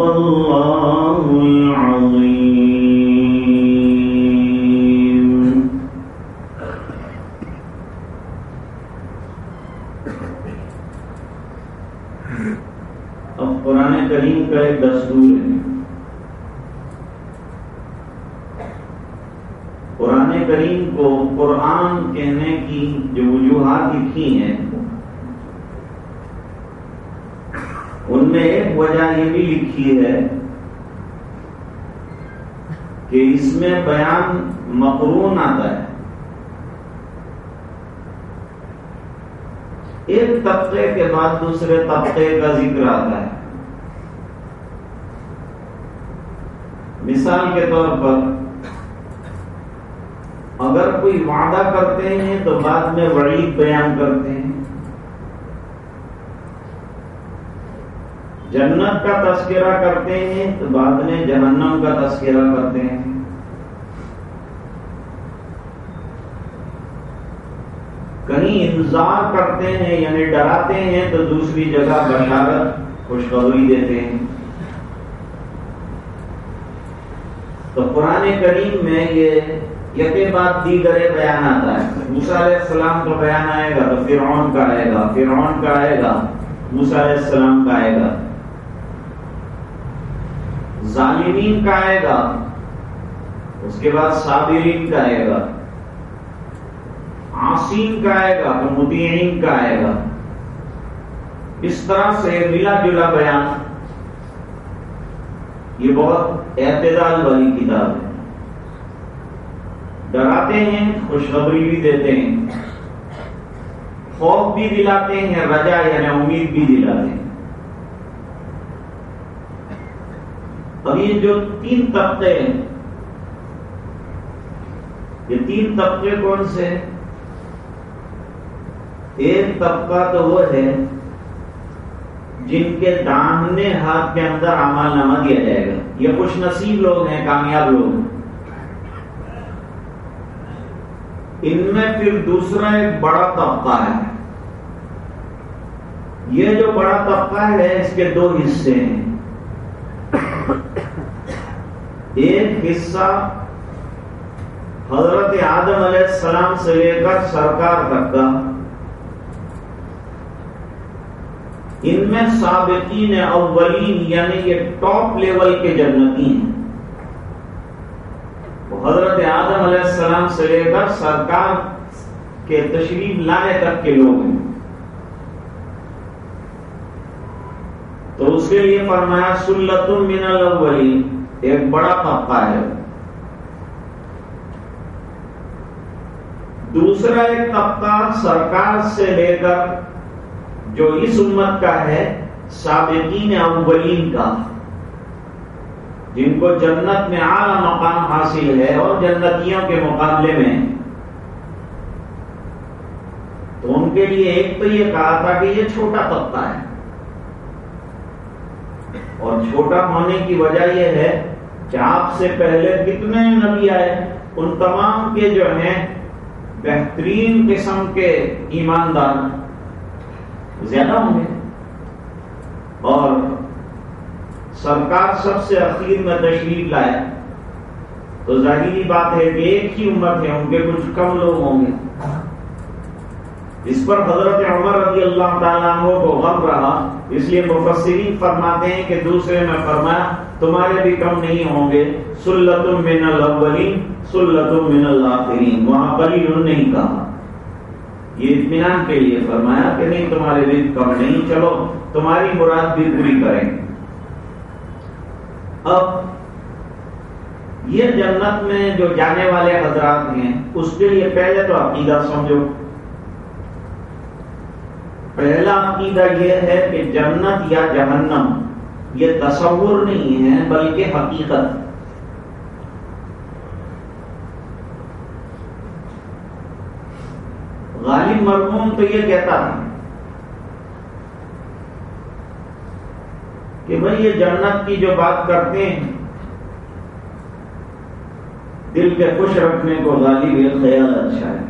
صدق الله العظيم اب قرآن کریم کا ایک دستور ہے قرآن کریم کو قرآن کہنے کی جو وجوہات لکھی ہیں ان میں ایک وجہ یہ بھی لکھی ہے کہ اس میں بیان مقرون آتا ہے۔ ایک طبقے کے بعد دوسرے طبقے کا ذکر آتا ہے۔ مثال کے طور پر اگر کوئی وعدہ کرتے ہیں تو بعد میں وعید بیان کرتے ہیں۔ جنت کا تذکرہ کرتے ہیں تو بعد میں جہنم کا تذکرہ کرتے ہیں۔ کہیں انتظار کرتے ہیں یعنی ڈراتے ہیں تو دوسری جگہ بشارت، خوشخبری دیتے ہیں۔ تو قرآن کریم میں یہ یقین بات دیگر بیان آتا ہے۔ موسیٰ علیہ السلام کا بیان آئے گا تو فرعون کا آئے گا، فرعون کا آئے گا، موسیٰ علیہ السلام کا آئے گا۔ ظالمین کا آئے گا، اس کے بعد صابرین کا آئے گا آسین کا آئے گا تو مدین کا آئے گا۔ اس طرح سے ملا جلا بیان۔ یہ بہت اعتدال والی کتاب ہے۔ ڈراتے ہیں، خوشخبری بھی دیتے ہیں۔ خوف بھی دلاتے ہیں، رجا یعنی امید بھی دلاتے ہیں۔ اب یہ جو تین طبقے ہیں، یہ تین طبقے کون سے ایک طبقہ تو وہ ہے جن کے داہنے ہاتھ کے اندر عمل نامہ دیا جائے گا۔ یہ خوش نصیب لوگ ہیں، کامیاب لوگ ہیں۔ ان میں پھر دوسرا ایک بڑا طبقہ ہے۔ یہ جو بڑا طبقہ ہے، اس کے دو حصے ہیں۔ ایک حصہ حضرت آدم علیہ السلام سے لے کر سرکار تک کا۔ ان میں سابقین اولین یعنی یہ ٹاپ لیول کے جنتی ہیں وہ حضرت آدم علیہ السلام سے لے کر سرکار کے تشریف لانے تک کے لوگ ہیں۔ تو اس کے لیے فرمایا سلت من الاولین۔ ایک بڑا طبقہ ہے۔ دوسرا ایک طبقہ سرکار سے لے کر جو اس امت کا ہے، سابقین اولین کا، جن کو جنت میں اعلی مقام حاصل ہے اور جنتیوں کے مقابلے میں۔ تو ان کے لیے ایک تو یہ کہا تھا کہ یہ چھوٹا طبقہ ہے۔ اور چھوٹا ہونے کی وجہ یہ ہے کہ آپ سے پہلے کتنے نبی آئے؟ ان تمام کے جو ہیں، بہترین قسم کے ایماندار زیادہ ہوں گے۔ اور سرکار سب سے اخیر میں تشریف لائے۔ تو ظاہری بات ہے کہ ایک ہی امت ہے ان کے کچھ کم لوگ ہوں گے۔ اس پر حضرت عمر رضی اللہ تعالیٰ کو غم رہا۔ اس لیے مفسرین فرماتے ہیں کہ دوسرے میں فرمایا تمہارے بھی کم نہیں ہوں گے۔ سلت من الاولین سلت من الاخرین۔ وہاں قلیل نہیں کہا۔ یہ اطمینان کے لیے فرمایا کہ نہیں، تمہارے بھی کم نہیں۔ چلو، تمہاری مراد بھی پوری کریں۔ اب، یہ جنت میں جو جانے والے حضرات ہیں، اس کے لیے پہلے تو عقیدہ سمجھو۔ پہلا عقیدہ یہ ہے کہ جنت یا جہنم، یہ تصور نہیں ہے بلکہ حقیقت۔ غالب مرموم تو یہ کہتا ہے کہ بھائی یہ جنت کی جو بات کرتے ہیں، دل کے خوش رکھنے کو غالب یہ خیال اچھا ہے۔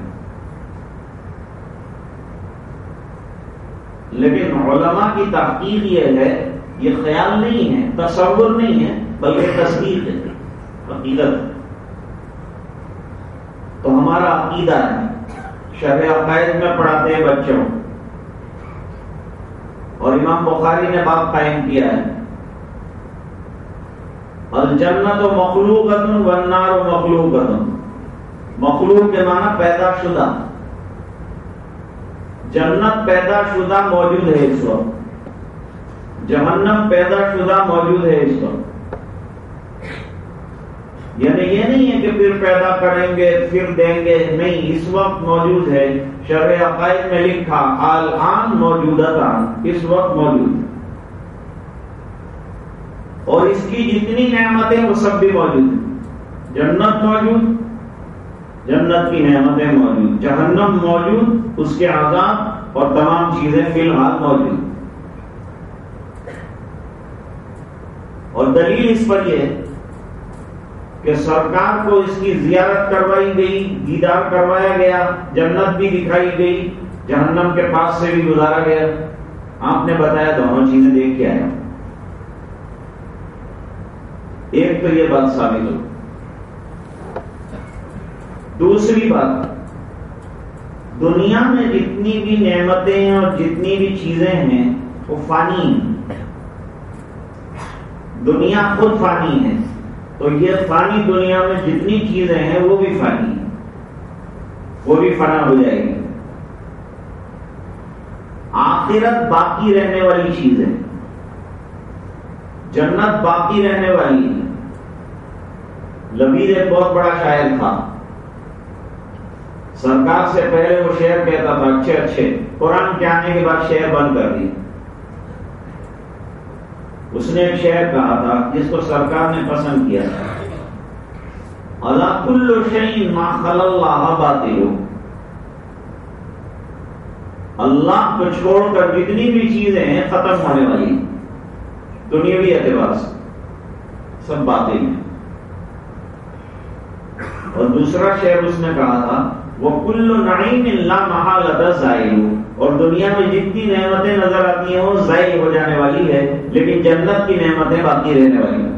لیکن علماء کی تحقیق یہ ہے، یہ خیال نہیں ہے، تصور نہیں ہے، بلکہ تصدیق ہے، عقیدت تو ہمارا عقیدہ ہے شرح عقائد میں پڑھاتے ہیں بچوں۔ اور امام بخاری نے باپ قائم کیا ہے۔ الجنت و مخلوق والنار و مخلوق مخلوق کے معنی پیدا شدہ۔ جنت پیدا شدہ موجود ہے اس وقت۔ جہنم پیدا شدہ موجود ہے اس وقت۔ یعنی یہ نہیں ہے کہ پھر پیدا کریں گے، پھر دیں گے، نہیں، اس وقت موجود ہے۔ شرح عقائد میں لکھا حال آن موجودہ اس وقت موجود ہے۔ اور اس کی جتنی نعمتیں وہ سب بھی موجود ہیں۔ جنت موجود جنت کی نعمتیں موجود، جہنم موجود، اس کے عذاب اور تمام چیزیں فی الحال موجود۔ اور دلیل اس پر یہ کہ سرکار کو اس کی زیارت کروائی گئی، دیدار کروایا گیا، جنت بھی دکھائی گئی، جہنم کے پاس سے بھی گزارا گیا۔ آپ نے بتایا دونوں چیزیں دیکھ کے آیا ایک تو یہ بات ثابت ہو دوسری بات، دنیا میں جتنی بھی نعمتیں اور جتنی بھی چیزیں ہیں، وہ فانی ہیں۔ دنیا خود فانی ہے۔ تو یہ فانی دنیا میں جتنی چیزیں ہیں، وہ بھی فانی ہیں۔ وہ بھی فنا ہو جائے گی۔ آخرت باقی رہنے والی چیز ہے جنت باقی رہنے والی۔ ہے لبید ایک بہت بڑا شاعر تھا۔ سرکار سے پہلے وہ شعر کہتا تھا، اچھے اچھے۔ قرآن کے آنے کے بعد شعر بند کر دی۔ اس نے ایک شعر کہا تھا، جس کو سرکار نے پسند کیا تھا۔ اللہ کل شعین ما خل اللہ باطل اللہ کو چھوڑ کر جتنی بھی چیزیں ہیں ختم ہونے والی، دنیاوی اعتبار سے سب باتیں ہیں۔ اور دوسرا شعر اس نے کہا تھا وہ کل نعیم اللہ محال ظاہر اور دنیا میں جتنی نعمتیں نظر آتی ہیں وہ ضائع ہو جانے والی ہے، لیکن جنت کی نعمتیں باقی رہنے والی ہیں۔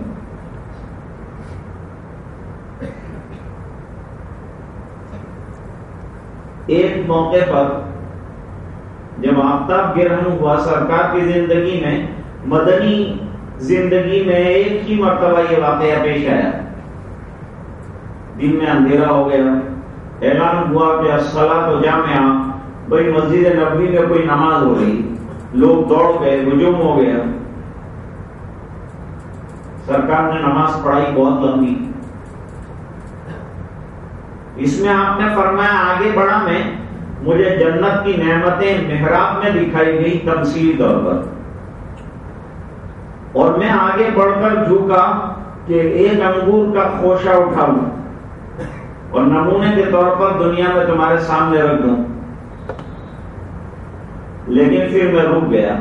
ایک موقع پر جب آفتاب گرہن ہوا، سرکار کی زندگی میں، مدنی زندگی میں ایک ہی مرتبہ یہ واقعہ پیش آیا۔ دن میں اندھیرا ہو گیا۔ اعلان ہوا کہ اسلح تو جامعہ بھائی مسجد نبی میں کوئی نماز ہو رہی لوگ دوڑ گئے، ہجوم ہو گیا۔ سرکار نے نماز پڑھائی بہت لمبی۔ اس میں آپ نے فرمایا آگے بڑھا میں، مجھے جنت کی نعمتیں محراب میں دکھائی گئی تمثیل طور پر۔ اور میں آگے بڑھ کر جھوکا کہ ایک انگور کا خوشہ اٹھاؤں۔ اور نمونے کے طور پر دنیا میں تمہارے سامنے رکھ دوں۔ لیکن پھر میں رک گیا۔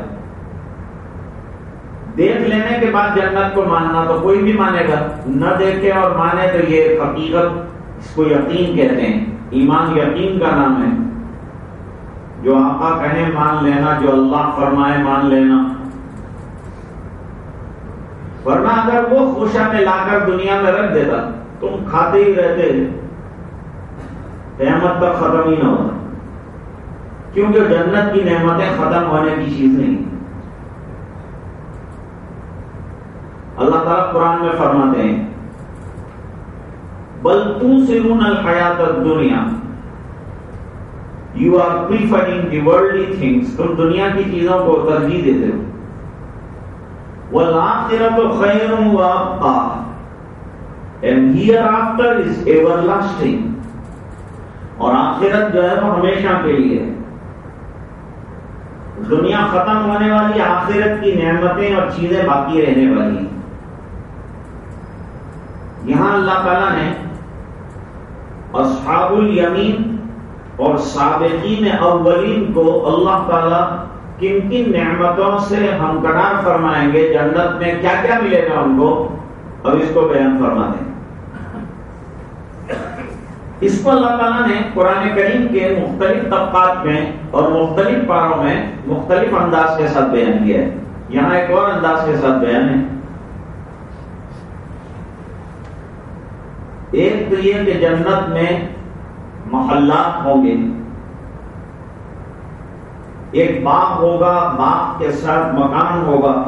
دیکھ لینے کے بعد جنت کو ماننا تو کوئی بھی مانے گا۔ نہ دیکھے اور مانے تو یہ حقیقت اس کو یقین کہتے ہیں۔ ایمان یقین کا نام ہے۔ جو آقا کہیں مان لینا، جو اللہ فرمائے مان لینا۔ ورنہ اگر وہ خوشا میں لا کر دنیا میں رکھ دیتا، تم کھاتے ہی رہتے۔ قیامت تک ختم ہی نہ ہوتا کیونکہ جنت کی نعمتیں ختم ہونے کی چیز نہیں۔ اللہ تعالیٰ قرآن میں فرماتے ہیں، بل تون الحیات دنیا you are preferring the worldly things تم دنیا کی چیزوں کو ترجیح دیتے ہو۔ وہ آخرت و خیر and hereafter is everlasting اور آخرت جو ہے وہ ہمیشہ کے لیے دنیا ختم ہونے والی آخرت کی نعمتیں اور چیزیں باقی رہنے والی ہیں۔ یہاں اللہ تعالیٰ نے اصحاب الیمین اور سابقین اولین کو اللہ تعالیٰ کن کن نعمتوں سے ہم کنار فرمائیں گے، جنت میں کیا کیا ملے گا ان کو؟ اب اس کو بیان فرما دیں اس کو اللہ تعالیٰ نے قرآن کریم کے مختلف طبقات میں اور مختلف پاروں میں مختلف انداز کے ساتھ بیان کیا ہے۔ یہاں ایک اور انداز کے ساتھ بیان ہے۔ ایک تو یہ کہ جنت میں محلات ہوں گے۔ ایک باغ ہوگا، باغ کے ساتھ مکان ہوگا۔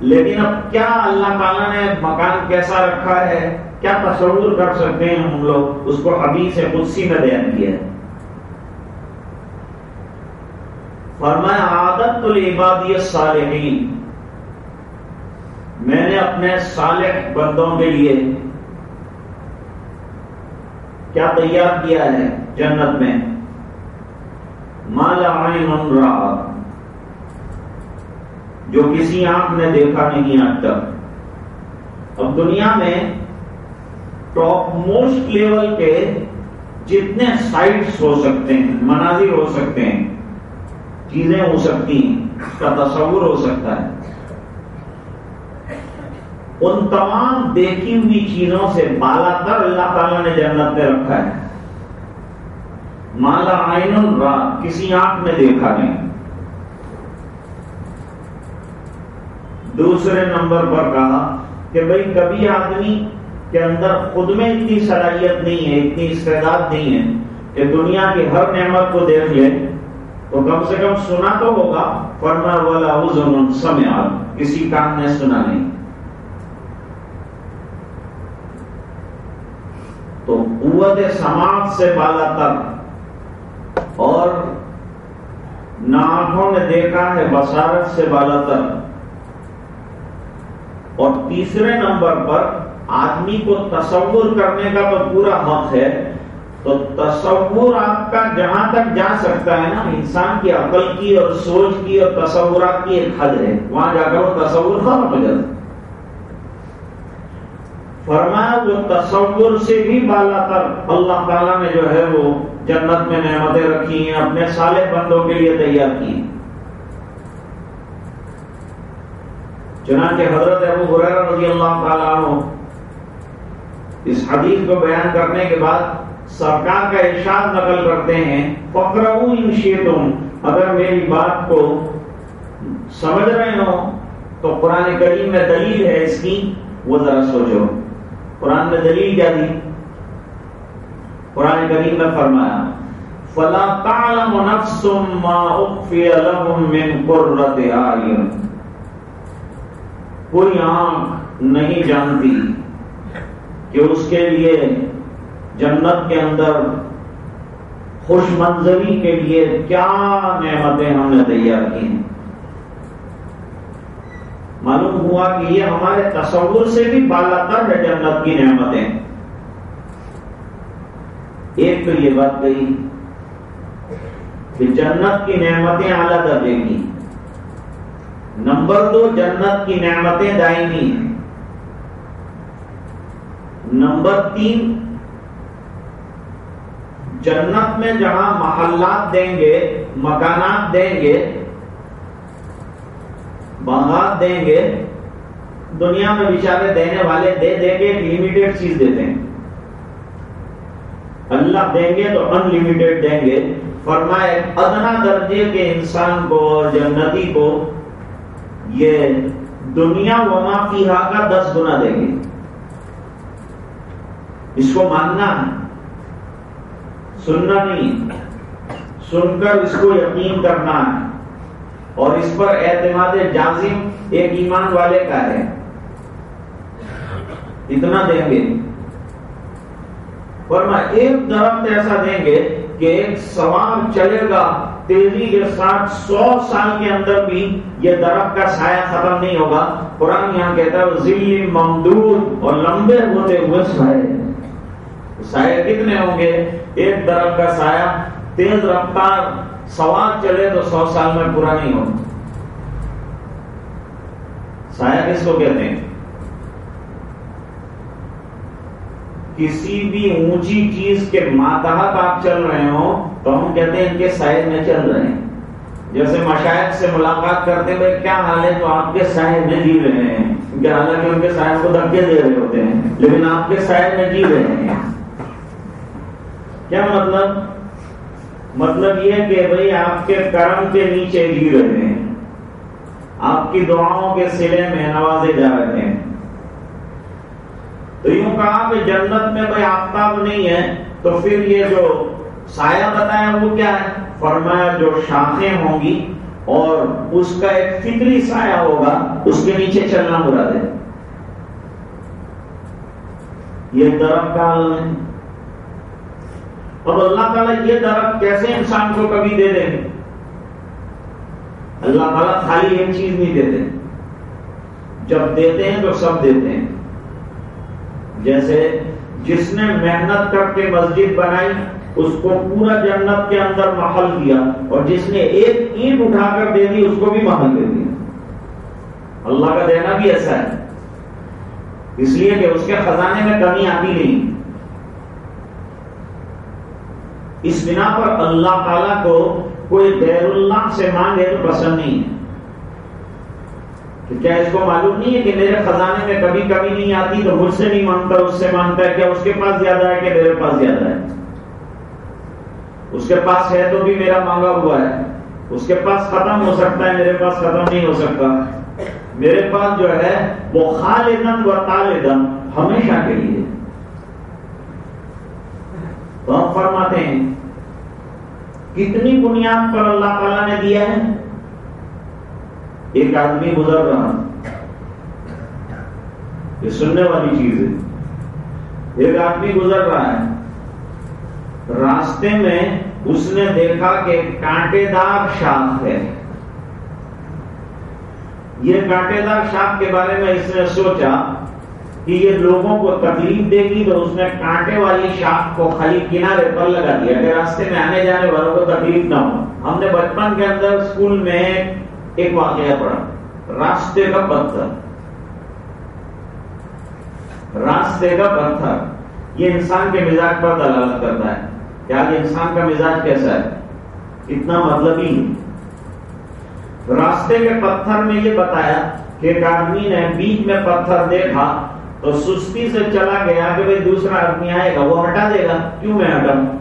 لیکن اب کیا اللہ تعالیٰ نے مکان کیسا رکھا ہے؟ کیا تصور کر سکتے ہیں ہم لوگ؟ اس کو حدیث قدسی میں بیان کیا ہے۔ فرمایا، عادت العبادی الصالحین۔ میں نے اپنے صالح بندوں کے لیے کیا تیار کیا ہے جنت میں؟ مالا عین رہا۔ جو کسی آنکھ نے دیکھا نہیں آج تک۔ اب دنیا میں ٹاپ موسٹ لیول کے جتنے سائٹس ہو سکتے ہیں، مناظر ہو سکتے ہیں، چیزیں ہو سکتی ہیں، اس کا تصور ہو سکتا ہے۔ ان تمام دیکھی ہوئی چیزوں سے بالا تر اللہ تعالیٰ نے جنت میں رکھا ہے۔ مالا آئین رات کسی آنکھ میں دیکھا نہیں۔ دوسرے نمبر پر کہا کہ بھائی کبھی آدمی کے اندر خود میں اتنی صلاحیت نہیں ہے، اتنی استعداد نہیں ہے کہ دنیا کی ہر نعمت کو دیکھ لے۔ تو کم سے کم سنا تو ہوگا فرما والا سمیا کسی کام نے سنا نہیں۔ تو قوت سماج سے بالا تر اور نہ آنکھوں نے دیکھا ہے بسارت سے بالا تر اور تیسرے نمبر پر آدمی کو تصور کرنے کا تو پورا حق ہے، تو تصور آپ کا جہاں تک جا سکتا ہے نا، انسان کی عقل کی اور سوچ کی اور تصورات کی ایک حد ہے۔ وہاں جا کر وہ تصور ختم ہو جاتا فرمایا وہ تصور سے بھی بالا تر۔ اللہ تعالیٰ نے جو ہے وہ جنت میں نعمتیں رکھی ہیں، اپنے سالے بندوں کے لیے تیار کی۔ چنانچہ حضرت ابو رضی اللہ تعالیٰ عنہ اس حدیث کو بیان کرنے کے بعد سرکار کا ارشاد نقل کرتے ہیں فکرو تم اگر میری بات کو سمجھ رہے ہو تو قرآن کریم میں دلیل ہے اس کی، وہ ذرا سوچو۔ قرآن میں دلیل کیا دی قرآن کریم میں فرمایا، فلا تعلم نفس ما اخفي لهم من قرة اعين کوئی آنکھ نہیں جانتی۔ کہ اس کے لیے جنت کے اندر خوش منظری کے لیے کیا نعمتیں ہم نے تیار کی ہیں؟ معلوم ہوا کہ یہ ہمارے تصور سے بھی بالا تر ہے جنت کی نعمتیں۔ ایک تو یہ بات کہی کہ جنت کی نعمتیں اعلیٰ درجے کی۔ نمبر دو، جنت کی نعمتیں دائمی ہیں۔ نمبر تین، جنت میں جہاں محلات دیں گے، مکانات دیں گے باغات دیں گے، دنیا میں بیچارے دینے والے دے دے کے ایک لمیٹیڈ چیز دیتے ہیں۔ اللہ دیں گے تو ان لمیٹیڈ دیں گے۔ فرمائے، ادنا درجے کے انسان کو اور جنتی کو یہ دنیا وما فیہا کا دس گنا دیں گے۔ اس کو ماننا ہے۔ سننا نہیں۔ سن کر اس کو یقین کرنا ہے۔ اور اس پر اعتماد جازم ایک ایمان والے کا ہے۔ اتنا دیں گے۔ ورنہ ایک درخت ایسا دیں گے کہ ایک سوار چلے گا تیزی کے ساتھ سو سال کے اندر بھی یہ درخت کا سایہ ختم نہیں ہوگا۔ قرآن یہاں کہتا ہے ذیل ممدود اور لمبے ہوتے ہوئے سائے سایہ کتنے ہوں گے؟ ایک درخت کا سایہ، تیز رفتار سوار چلے تو سو سال میں پورا نہیں ہوگا سایہ کس کو کہتے ہیں؟ کسی بھی اونچی چیز کے ماتحت آپ چل رہے ہو تو ہم کہتے ہیں ان کے سائز میں چل رہے ہیں۔ جیسے مشاہد سے ملاقات کرتے ہوئے کیا حال ہے تو آپ کے سائز میں جی رہے ہیں۔ حالانکہ ان کے سائز کو دھکے دے رہے ہوتے ہیں، لیکن آپ کے سائز میں جی رہے ہیں۔ کیا مطلب؟ مطلب یہ کہ بھائی آپ کے کرم کے نیچے جی رہے ہیں۔ آپ کی دعاؤں کے سلے میں نوازے جا رہے ہیں۔ تو یوں کہا کہ جنت میں بھائی آفتاب نہیں ہے، تو پھر یہ جو سایہ بتایا وہ کیا ہے؟ فرمایا جو شاخیں ہوں گی اور اس کا ایک فکری سایہ ہوگا، اس کے نیچے چلنا برا دے یہ درخت کا ہے؟ اب اللہ تعالیٰ یہ درخت کیسے انسان کو کبھی دے دیں گے؟ اللہ تعالیٰ خالی ایک چیز نہیں دیتے۔ جب دیتے ہیں تو سب دیتے ہیں۔ جیسے جس نے محنت کر کے مسجد بنائی، اس کو پورا جنت کے اندر محل دیا اور جس نے ایک اینٹ اٹھا کر دے دی، اس کو بھی محل دے دیا۔ اللہ کا دینا بھی ایسا ہے۔ اس لیے کہ اس کے خزانے میں کمی آتی نہیں۔ اس بنا پر اللہ تعالی کو کوئی غیر اللہ سے مانگے تو پسند نہیں ہے۔ کیا اس کو معلوم نہیں ہے کہ میرے خزانے میں کبھی کبھی نہیں آتی تو مجھ سے نہیں مانگتا، اس سے مانگتا ہے؟ کیا اس کے پاس زیادہ ہے کہ میرے پاس زیادہ ہے؟ اس کے پاس ہے تو بھی میرا مانگا ہوا ہے۔ اس کے پاس ختم ہو سکتا ہے، میرے پاس ختم نہیں ہو سکتا۔ میرے پاس جو ہے وہ خالدن و طالدن ہمیشہ کے لیے۔ تو ہم فرماتے ہیں، کتنی بنیاد پر اللہ تعالیٰ نے دیا ہے؟ ایک آدمی گزر رہا یہ سننے والی چیز ہے۔ ایک آدمی گزر رہا ہے۔ راستے میں اس نے دیکھا کہ کانٹے دار شاخ ہے۔ یہ کانٹے دار شاخ کے بارے میں اس نے سوچا کہ یہ لوگوں کو تکلیف دے گی تو اس نے کانٹے والی شاخ کو خالی کنارے پر لگا دیا کہ راستے میں آنے جانے والوں کو تکلیف نہ ہو۔ ہم نے بچپن کے اندر اسکول میں ایک واقعہ پڑا راستے کا پتھر۔ راستے کا پتھر۔ یہ انسان کے مزاج پر دلالت کرتا ہے۔ کہ آج انسان کا مزاج کیسا ہے؟ اتنا مطلب ہی راستے کے پتھر میں یہ بتایا کہ ایک آدمی نے بیچ میں پتھر دیکھا۔ تو سستی سے چلا گیا کہ بھائی دوسرا آدمی آئے گا، وہ ہٹا دے گا۔ کیوں میں ہٹا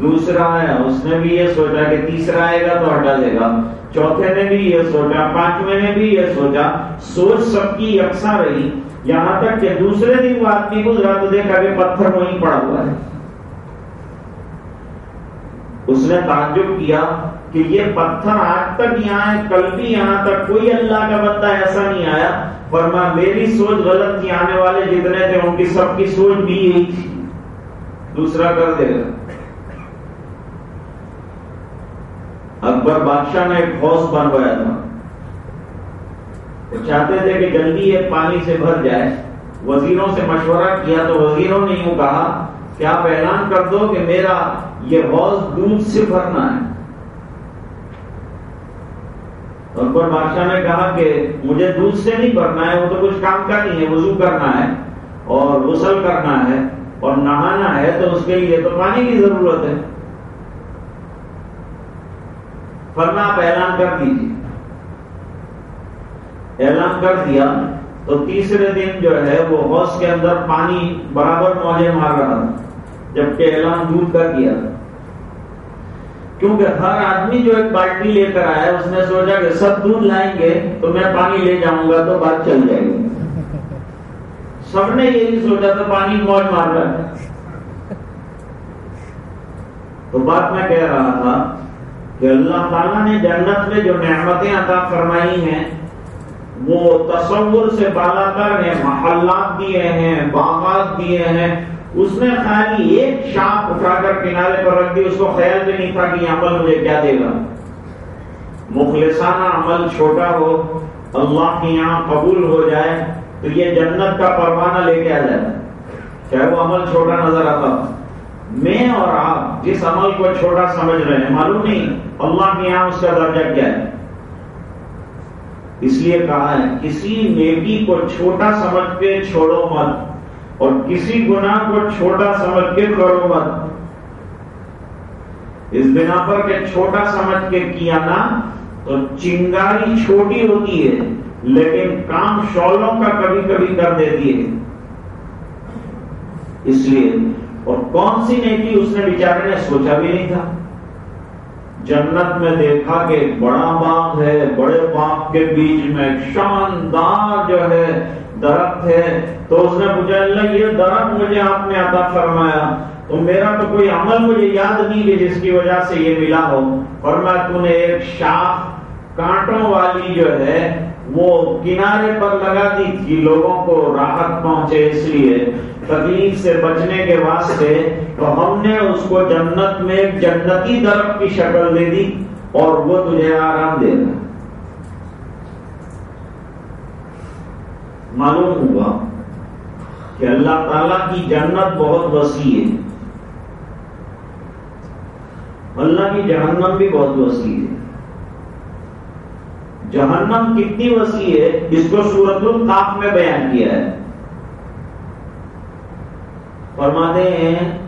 دوسرا آیا، اس نے بھی یہ سوچا کہ تیسرا آئے گا تو ہٹا دے گا۔ چوتھے نے بھی یہ سوچا، پانچویں نے بھی یہ سوچا۔ سوچ سب کی یکساں رہی۔ یہاں تک کہ دوسرے دن وہ آدمی گزرا تو دیکھا کہ پتھر وہیں پڑا ہوا ہے۔ اس نے تعجب کیا کہ یہ پتھر آج تک یہاں ہے، کل بھی یہاں تک۔ کوئی اللہ کا بندہ ایسا نہیں آیا ورنہ میری سوچ غلط تھی، آنے والے جتنے تھے ان کی سب کی سوچ بھی یہی تھی۔ دوسرا کر دے۔ گا اکبر بادشاہ نے ایک حوض بنوایا تھا۔ وہ چاہتے تھے کہ جلدی یہ پانی سے بھر جائے۔ وزیروں سے مشورہ کیا تو وزیروں نے یوں کہا کہ آپ اعلان کر دو کہ میرا یہ حوض دودھ سے بھرنا ہے؟ پر بادشاہ نے کہا کہ مجھے دودھ سے نہیں بھرنا ہے، وہ تو کچھ کام کا نہیں ہے، وضو کرنا ہے اور غسل کرنا ہے اور نہانا ہے، تو اس کے لیے تو پانی کی ضرورت ہے۔ فرنا آپ اعلان کر دیجیے اعلان کر دیا، تو تیسرے دن جو ہے وہ حوض کے اندر پانی برابر موجے مار رہا تھا، جبکہ اعلان دودھ کا کیا۔ تھا کیونکہ ہر آدمی جو ایک بالٹی لے کر آیا اس نے سوچا کہ سب دودھ لائیں گے تو میں پانی لے جاؤں گا تو بات چل جائے گی۔ سب نے یہی سوچا تھا پانی موج مار رہا ہے۔ تو بات میں کہہ رہا تھا کہ اللہ تعالیٰ نے جنت میں جو نعمتیں عطا فرمائی ہیں، وہ تصور سے بالا کر ہیں۔ محلات دیے ہیں، باغات دیے ہیں۔ اس نے خالی ایک شاپ اٹھا کر کنارے پر رکھ دی، اس کو خیال بھی نہیں تھا کہ یہ عمل مجھے کیا دے گا۔ مخلصانہ عمل چھوٹا ہو، اللہ کی یہاں قبول ہو جائے، تو یہ جنت کا پروانہ لے کے آ جائے۔ چاہے وہ عمل چھوٹا نظر آتا۔ میں اور آپ جس عمل کو چھوٹا سمجھ رہے ہیں، معلوم نہیں اللہ کے یہاں اس کا درجہ کیا ہے۔ اس لیے کہا ہے، کسی نیکی کو چھوٹا سمجھ کے چھوڑو مت۔ اور کسی گناہ کو چھوٹا سمجھ کے کرو مت۔ اس بنا پر کہ چھوٹا سمجھ کے کیا نا، تو چنگاری چھوٹی ہوتی ہے، لیکن کام شولوں کا کبھی کبھی کر دیتی ہے۔ اس لیے، اور کون سی نیکی اس نے بیچارے نے سوچا بھی نہیں تھا؟ جنت میں دیکھا کہ ایک بڑا باغ ہے، بڑے باغ کے بیچ میں شاندار جو ہے درخت ہے۔ تو اس نے پوچھا، اللہ، یہ درخت مجھے آپ نے عطا فرمایا۔ تو میرا تو کوئی عمل مجھے یاد نہیں کہ جس کی وجہ سے یہ ملا ہو۔ فرمایا، تو نے ایک شاخ کانٹوں والی جو ہے، وہ کنارے پر لگا دی تھی، لوگوں کو راحت پہنچے۔ اس لیے تکلیف سے بچنے کے واسطے تو ہم نے اس کو جنت میں ایک جنتی درخت کی شکل دے دی اور وہ تجھے آرام دے رہا معلوم ہوا کہ اللہ تعالی کی جنت بہت وسیع ہے۔ اللہ کی جہنم بھی بہت وسیع ہے۔ جہنم کتنی وسیع ہے اس کو سورت القاف میں بیان کیا ہے۔ فرماتے ہیں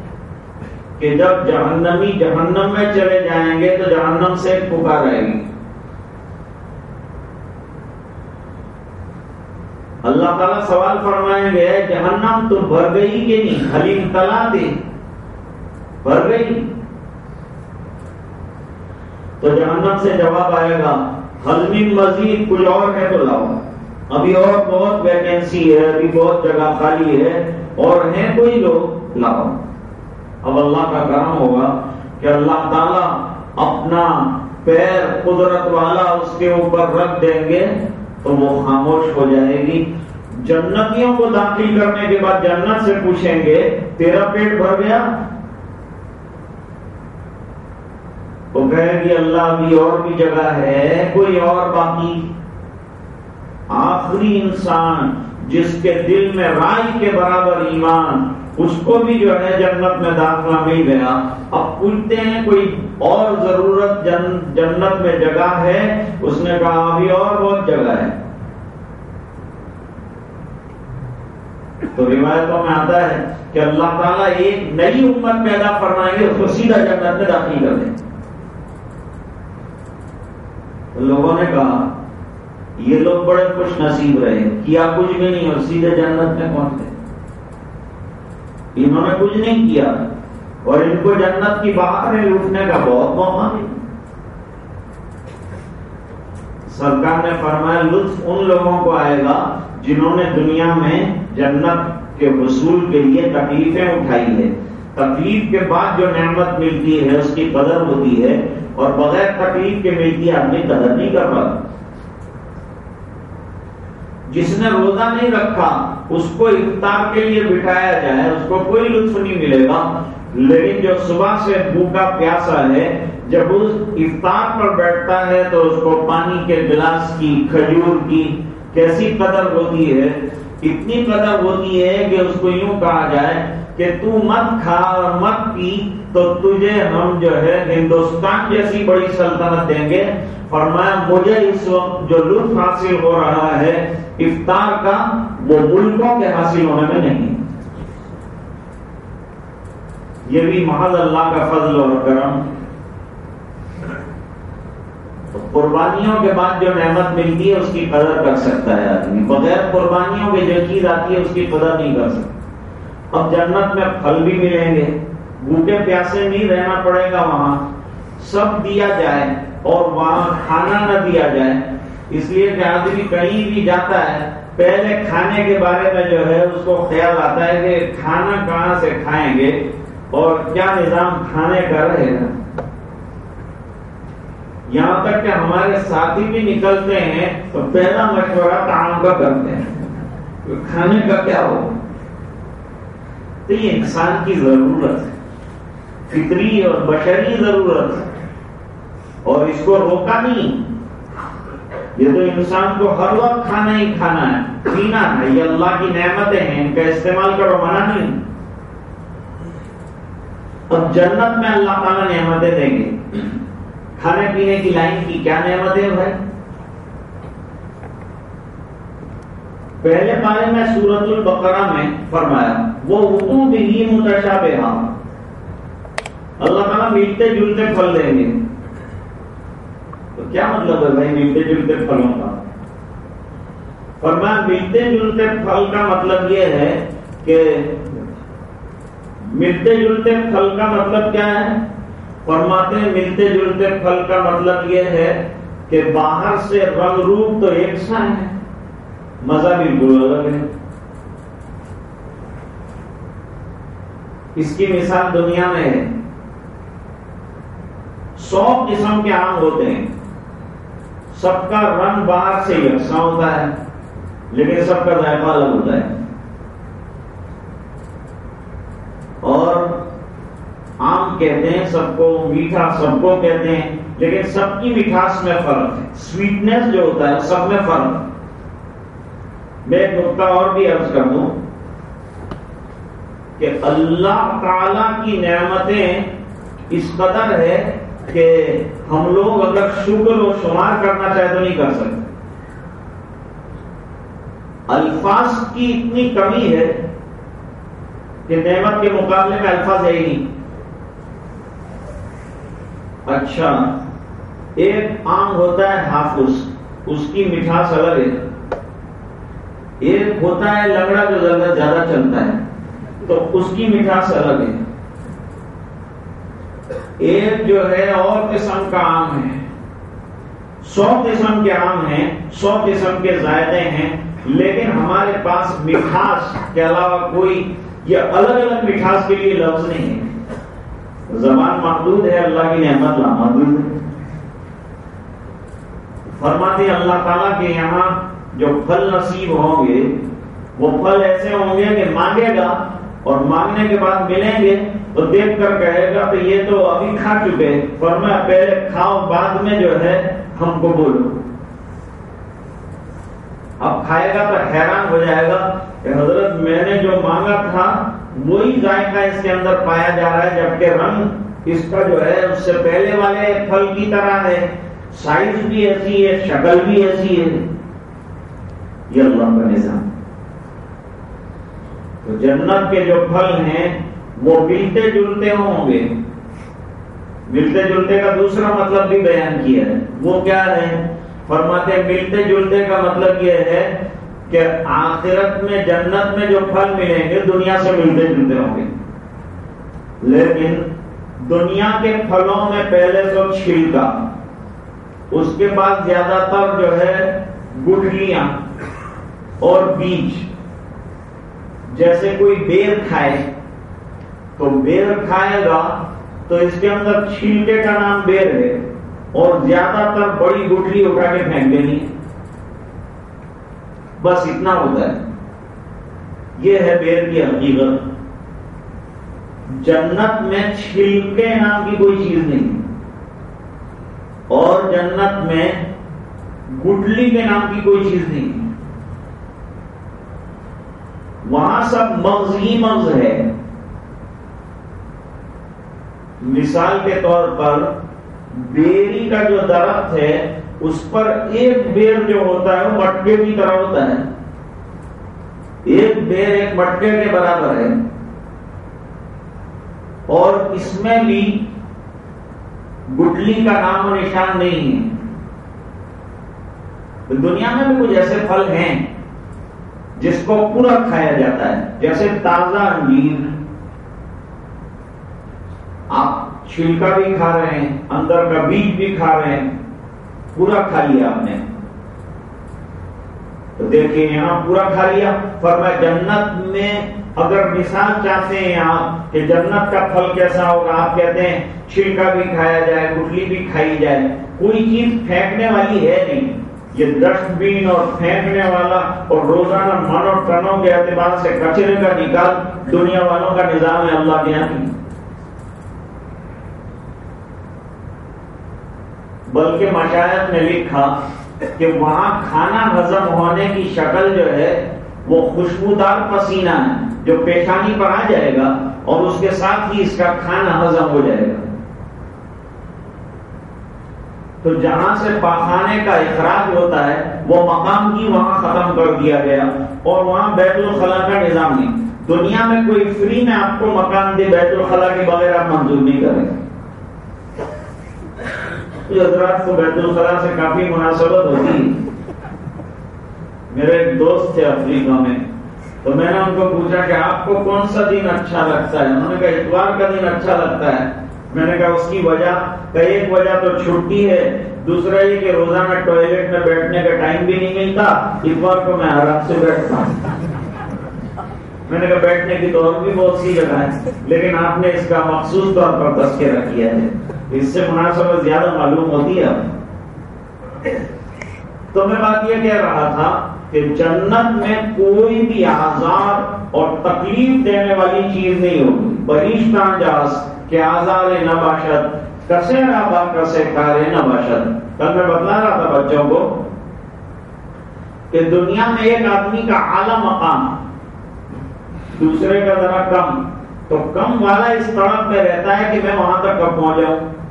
کہ جب جہنمی جہنم میں چلے جائیں گے تو جہنم سے پکار آئے گی۔ اللہ تعالیٰ سوال فرمائیں گے جہنم، تو بھر گئی کہ نہیں؟ حلیم تلا دے۔ بھر گئی۔ تو جہنم سے جواب آئے گا حلمی مزید کچھ اور ہے تو لاؤ۔ ابھی اور بہت ویکینسی ہے، ابھی بہت جگہ خالی ہے، اور ہیں کوئی لوگ؟ لاؤ۔ اب اللہ کا کام ہوگا کہ اللہ تعالیٰ اپنا پیر قدرت والا اس کے اوپر رکھ دیں گے۔ تو وہ خاموش ہو جائے گی۔ جنتیوں کو داخل کرنے کے بعد جنت سے پوچھیں گے، تیرا پیٹ بھر گیا؟ وہ کہے گی، اللہ بھی اور بھی جگہ ہے، کوئی اور باقی۔ آخری انسان جس کے دل میں رائے کے برابر ایمان، اس کو بھی جو ہے جنت میں داخلہ مل گیا۔ اب پوچھتے ہیں، کوئی اور ضرورت جن، جنت میں جگہ ہے؟ اس نے کہا، ابھی اور بہت جگہ ہے۔ تو روایتوں میں آتا ہے کہ اللہ تعالیٰ ایک نئی امت پیدا فرمائیں گے، اس کو سیدھا جنت میں داخل کر دیں۔ لوگوں نے کہا یہ لوگ بڑے خوش نصیب رہے کیا کچھ بھی نہیں اور سیدھے جنت میں پہنچے انہوں نے کچھ نہیں کیا اور ان کو جنت کی باہر لوٹنے کا بہت موقع نہیں سرکار نے فرمایا، لطف ان لوگوں کو آئے گا جنہوں نے دنیا میں جنت کے حصول کے لیے تکلیفیں اٹھائی ہے تکلیف کے بعد جو نعمت ملتی ہے، اس کی قدر ہوتی ہے اور بغیر تکلیف کے ملتی ہے، آدمی قدر نہیں کر پاتا۔ جس نے روزہ نہیں رکھا، اس کو افطار کے لیے بٹھایا جائے، اس کو کوئی لطف نہیں ملے گا۔ لیکن جو صبح سے بھوکا پیاسا ہے، جب اس افطار پر بیٹھتا ہے، تو اس کو پانی کے گلاس کی کھجور کی کیسی قدر ہوتی ہے؟ اتنی قدر ہوتی ہے کہ اس کو یوں کہا جائے کہ تو مت کھا اور مت پی، تو تجھے ہم جو ہے ہندوستان جیسی بڑی سلطنت دیں گے۔ فرمایا، مجھے اس وقت جو لطف حاصل ہو رہا ہے، افطار کا وہ ملکوں کے حاصل ہونے میں نہیں۔ یہ بھی محض اللہ کا فضل اور کرم۔ قربانیوں کے بعد جو نعمت ملتی ہے، اس کی قدر کر سکتا ہے آدمی۔ بغیر قربانیوں کے جو چیز آتی ہے، اس کی قدر نہیں کر سکتا۔ اب جنت میں پھل بھی ملیں گے، بھوکے پیاسے نہیں رہنا پڑے گا وہاں۔ سب دیا جائے اور وہاں کھانا نہ دیا جائے۔ اس لیے کہ آدمی کہیں بھی جاتا ہے، پہلے کھانے کے بارے میں جو ہے، اس کو خیال آتا ہے کہ کھانا کہاں سے کھائیں گے اور کیا نظام کھانے کا رہے گا۔ یہاں تک کہ ہمارے ساتھی بھی نکلتے ہیں تو پہلا مشورہ کام کا کرتے ہیں۔ کھانے کا کیا ہو تو یہ انسان کی ضرورت ہے۔ فطری اور بشری ضرورت ہے۔ اور اس کو روکا نہیں۔ یہ تو انسان کو ہر وقت کھانا ہی کھانا ہے۔ پینا ہے۔ یہ اللہ کی نعمتیں ہیں۔ ان کا استعمال کرو، منع نہیں۔ اب جنت میں اللہ تعالیٰ نعمتیں دیں گے۔ کھانے پینے کی لائن کی کیا نعمت بھائی پہلے بارے میں سورت البقرہ میں فرمایا، وہ اردو بھی ہی متشا اللہ تعالیٰ ملتے جلتے پھل دیں گے۔ تو کیا مطلب ہے بھائی ملتے جلتے پھلوں کا؟ فرمایا ملتے جلتے پھل کا مطلب یہ ہے کہ ملتے جلتے پھل کا مطلب کیا ہے؟ فرماتے ہیں ملتے جلتے پھل کا مطلب یہ ہے کہ باہر سے رنگ روپ تو ایک سا ہے۔ مزہ بالکل الگ ہے۔ اس کی مثال دنیا میں ہے۔ سو قسم کے آم ہوتے ہیں۔ سب کا رنگ باہر سے یکساں ہوتا ہے، لیکن سب کا ذائقہ الگ ہوتا ہے۔ اور آم کہتے ہیں، سب کو میٹھا، سب کو کہتے ہیں، لیکن سب کی مٹھاس میں فرق ہے۔ سویٹنس جو ہوتا ہے، سب میں فرق ہے۔ میں ایک نقطہ اور بھی عرض کر دوں کہ اللہ تعالی کی نعمتیں اس قدر ہے کہ ہم لوگ اگر شکر و شمار کرنا چاہے تو نہیں کر سکتے۔ الفاظ کی اتنی کمی ہے کہ نعمت کے مقابلے میں الفاظ ہے ہی نہیں۔ اچھا ایک آم ہوتا ہے ہافس اس کی مٹھاس الگ ہے۔ ایک ہوتا ہے لگڑا جو زیادہ چلتا ہے، تو اس کی مٹھاس الگ ہے۔ ایک جو ہے اور قسم کا آم ہے۔ سو قسم کے آم ہیں، سو قسم کے زائدے ہیں، لیکن ہمارے پاس مٹھاس کے علاوہ کوئی یہ الگ الگ مٹھاس کے لیے لفظ نہیں ہے۔ زبان محدود ہے، اللہ کی نعمت لامحدود ہے۔ فرماتے اللہ تعالیٰ کے یہاں جو پھل نصیب ہوں گے، وہ پھل ایسے ہوں گے کہ مانگے گا اور مانگنے کے بعد ملیں گے۔ تو دیکھ کر کہے گا تو یہ تو ابھی کھا چکے فرمایا پہلے کھاؤ بعد میں جو ہے ہم کو بولو اب کھائے گا تو حیران ہو جائے گا کہ حضرت میں نے جو مانگا تھا وہی ذائقہ اس کے اندر پایا جا رہا ہے، جبکہ رنگ اس کا جو ہے، اس سے پہلے والے پھل کی طرح ہے۔ سائز بھی ایسی ہے، شکل بھی ایسی ہے۔ یہ اللہ کا نظام۔ تو جنت کے جو پھل ہیں، وہ ملتے جلتے ہوں گے۔ ملتے جلتے کا دوسرا مطلب بھی بیان کیا ہے۔ وہ کیا ہے؟ فرماتے ملتے جلتے کا مطلب یہ ہے کہ آخرت میں جنت میں جو پھل ملیں گے دنیا سے ملتے جلتے ہوں گے۔ لیکن دنیا کے پھلوں میں پہلے تو چھلکا اس کے بعد زیادہ تر جو ہے گٹھلیاں اور بیج۔ جیسے کوئی بیر کھائے، تو بیر کھائے گا تو اس کے اندر چھلکے کا نام بیر ہے اور زیادہ تر بڑی گٹھلی اٹھا کے پھینک دینی ہے بس اتنا ہوتا ہے۔ یہ ہے بیر کی حقیقت۔ جنت میں چھلکے نام کی کوئی چیز نہیں۔ اور جنت میں گٹلی کے نام کی کوئی چیز نہیں۔ وہاں سب مغز ہی مغز ہے۔ مثال کے طور پر بیری کا جو درخت ہے اس پر ایک بیر جو ہوتا ہے وہ مٹکے کی طرح ہوتا ہے۔ ایک بیر ایک مٹکے کے برابر ہے۔ اور اس میں بھی گٹلی کا نام و نشان نہیں ہے۔ دنیا میں بھی کچھ ایسے پھل ہیں جس کو پورا کھایا جاتا ہے۔ جیسے تازہ انجیر آپ چھلکا بھی کھا رہے ہیں، اندر کا بیج بھی کھا رہے ہیں۔ پورا کھا لیا آپ نے۔ تو دیکھیے یہاں پورا کھا لیا۔ فرمایا، جنت میں اگر مثال چاہتے ہیں آپ کہ جنت کا پھل کیسا ہوگا، آپ کہتے ہیں، چھلکا بھی کھایا جائے گٹلی بھی کھائی جائے۔ کوئی چیز پھینکنے والی ہے نہیں۔ یہ ڈسٹ بین اور پھینکنے والا اور روزانہ من اور ٹنوں کے اعتبار سے کچرے کا نکال دنیا والوں کا نظام ہے اللہ کے یہاں بلکہ مشاعت نے لکھا کہ وہاں کھانا ہزم ہونے کی شکل جو ہے، وہ خوشبودار پسینہ ہے، جو پیشانی پر آ جائے گا اور اس کے ساتھ ہی اس کا کھانا ہزم ہو جائے گا۔ تو جہاں سے پاخانے کا اخراج ہوتا ہے، وہ مقام کی وہاں ختم کر دیا گیا اور وہاں بیت الخلا کا نظام نہیں۔ دنیا میں کوئی فری میں آپ کو مکان دے بیت الخلا کے بغیر آپ منظور نہیں کریں حضرات کو بیت الخلا سے کافی مناسبت ہوتی میرے ایک دوست تھے افریقہ میں۔ تو میں نے ان کو پوچھا کہ آپ کو کون سا دن اچھا لگتا ہے؟ انہوں نے کہا، اتوار کا دن اچھا لگتا ہے۔ میں نے کہا، اس کی وجہ؟ کہ ایک وجہ تو چھٹی ہے۔ دوسرا یہ کہ روزانہ ٹوائلٹ میں بیٹھنے کا ٹائم بھی نہیں ملتا۔ اتوار کو میں آرام سے بیٹھتا ہوں۔ میں نے کہا، بیٹھنے کی تو اور بھی بہت سی جگہ ہے لیکن آپ نے اس کا مخصوص طور پر تذکرہ کیا ہے۔ اس سے مناسبت زیادہ معلوم ہوتی ہے۔ تو میں بات یہ کہہ رہا تھا کہ جنت میں کوئی بھی آزاد اور تکلیف دینے والی چیز نہیں ہوگی۔ بریشتان جاس کہ آزاد نہ باشد کسے رابا کسے کارے نہ باشد کل میں بتلا رہا تھا بچوں کو کہ دنیا میں ایک آدمی کا اعلی مقام، دوسرے کا ذرا کم۔ تو کم والا اس طرف میں رہتا ہے کہ میں وہاں تک کب پہنچ جاؤں۔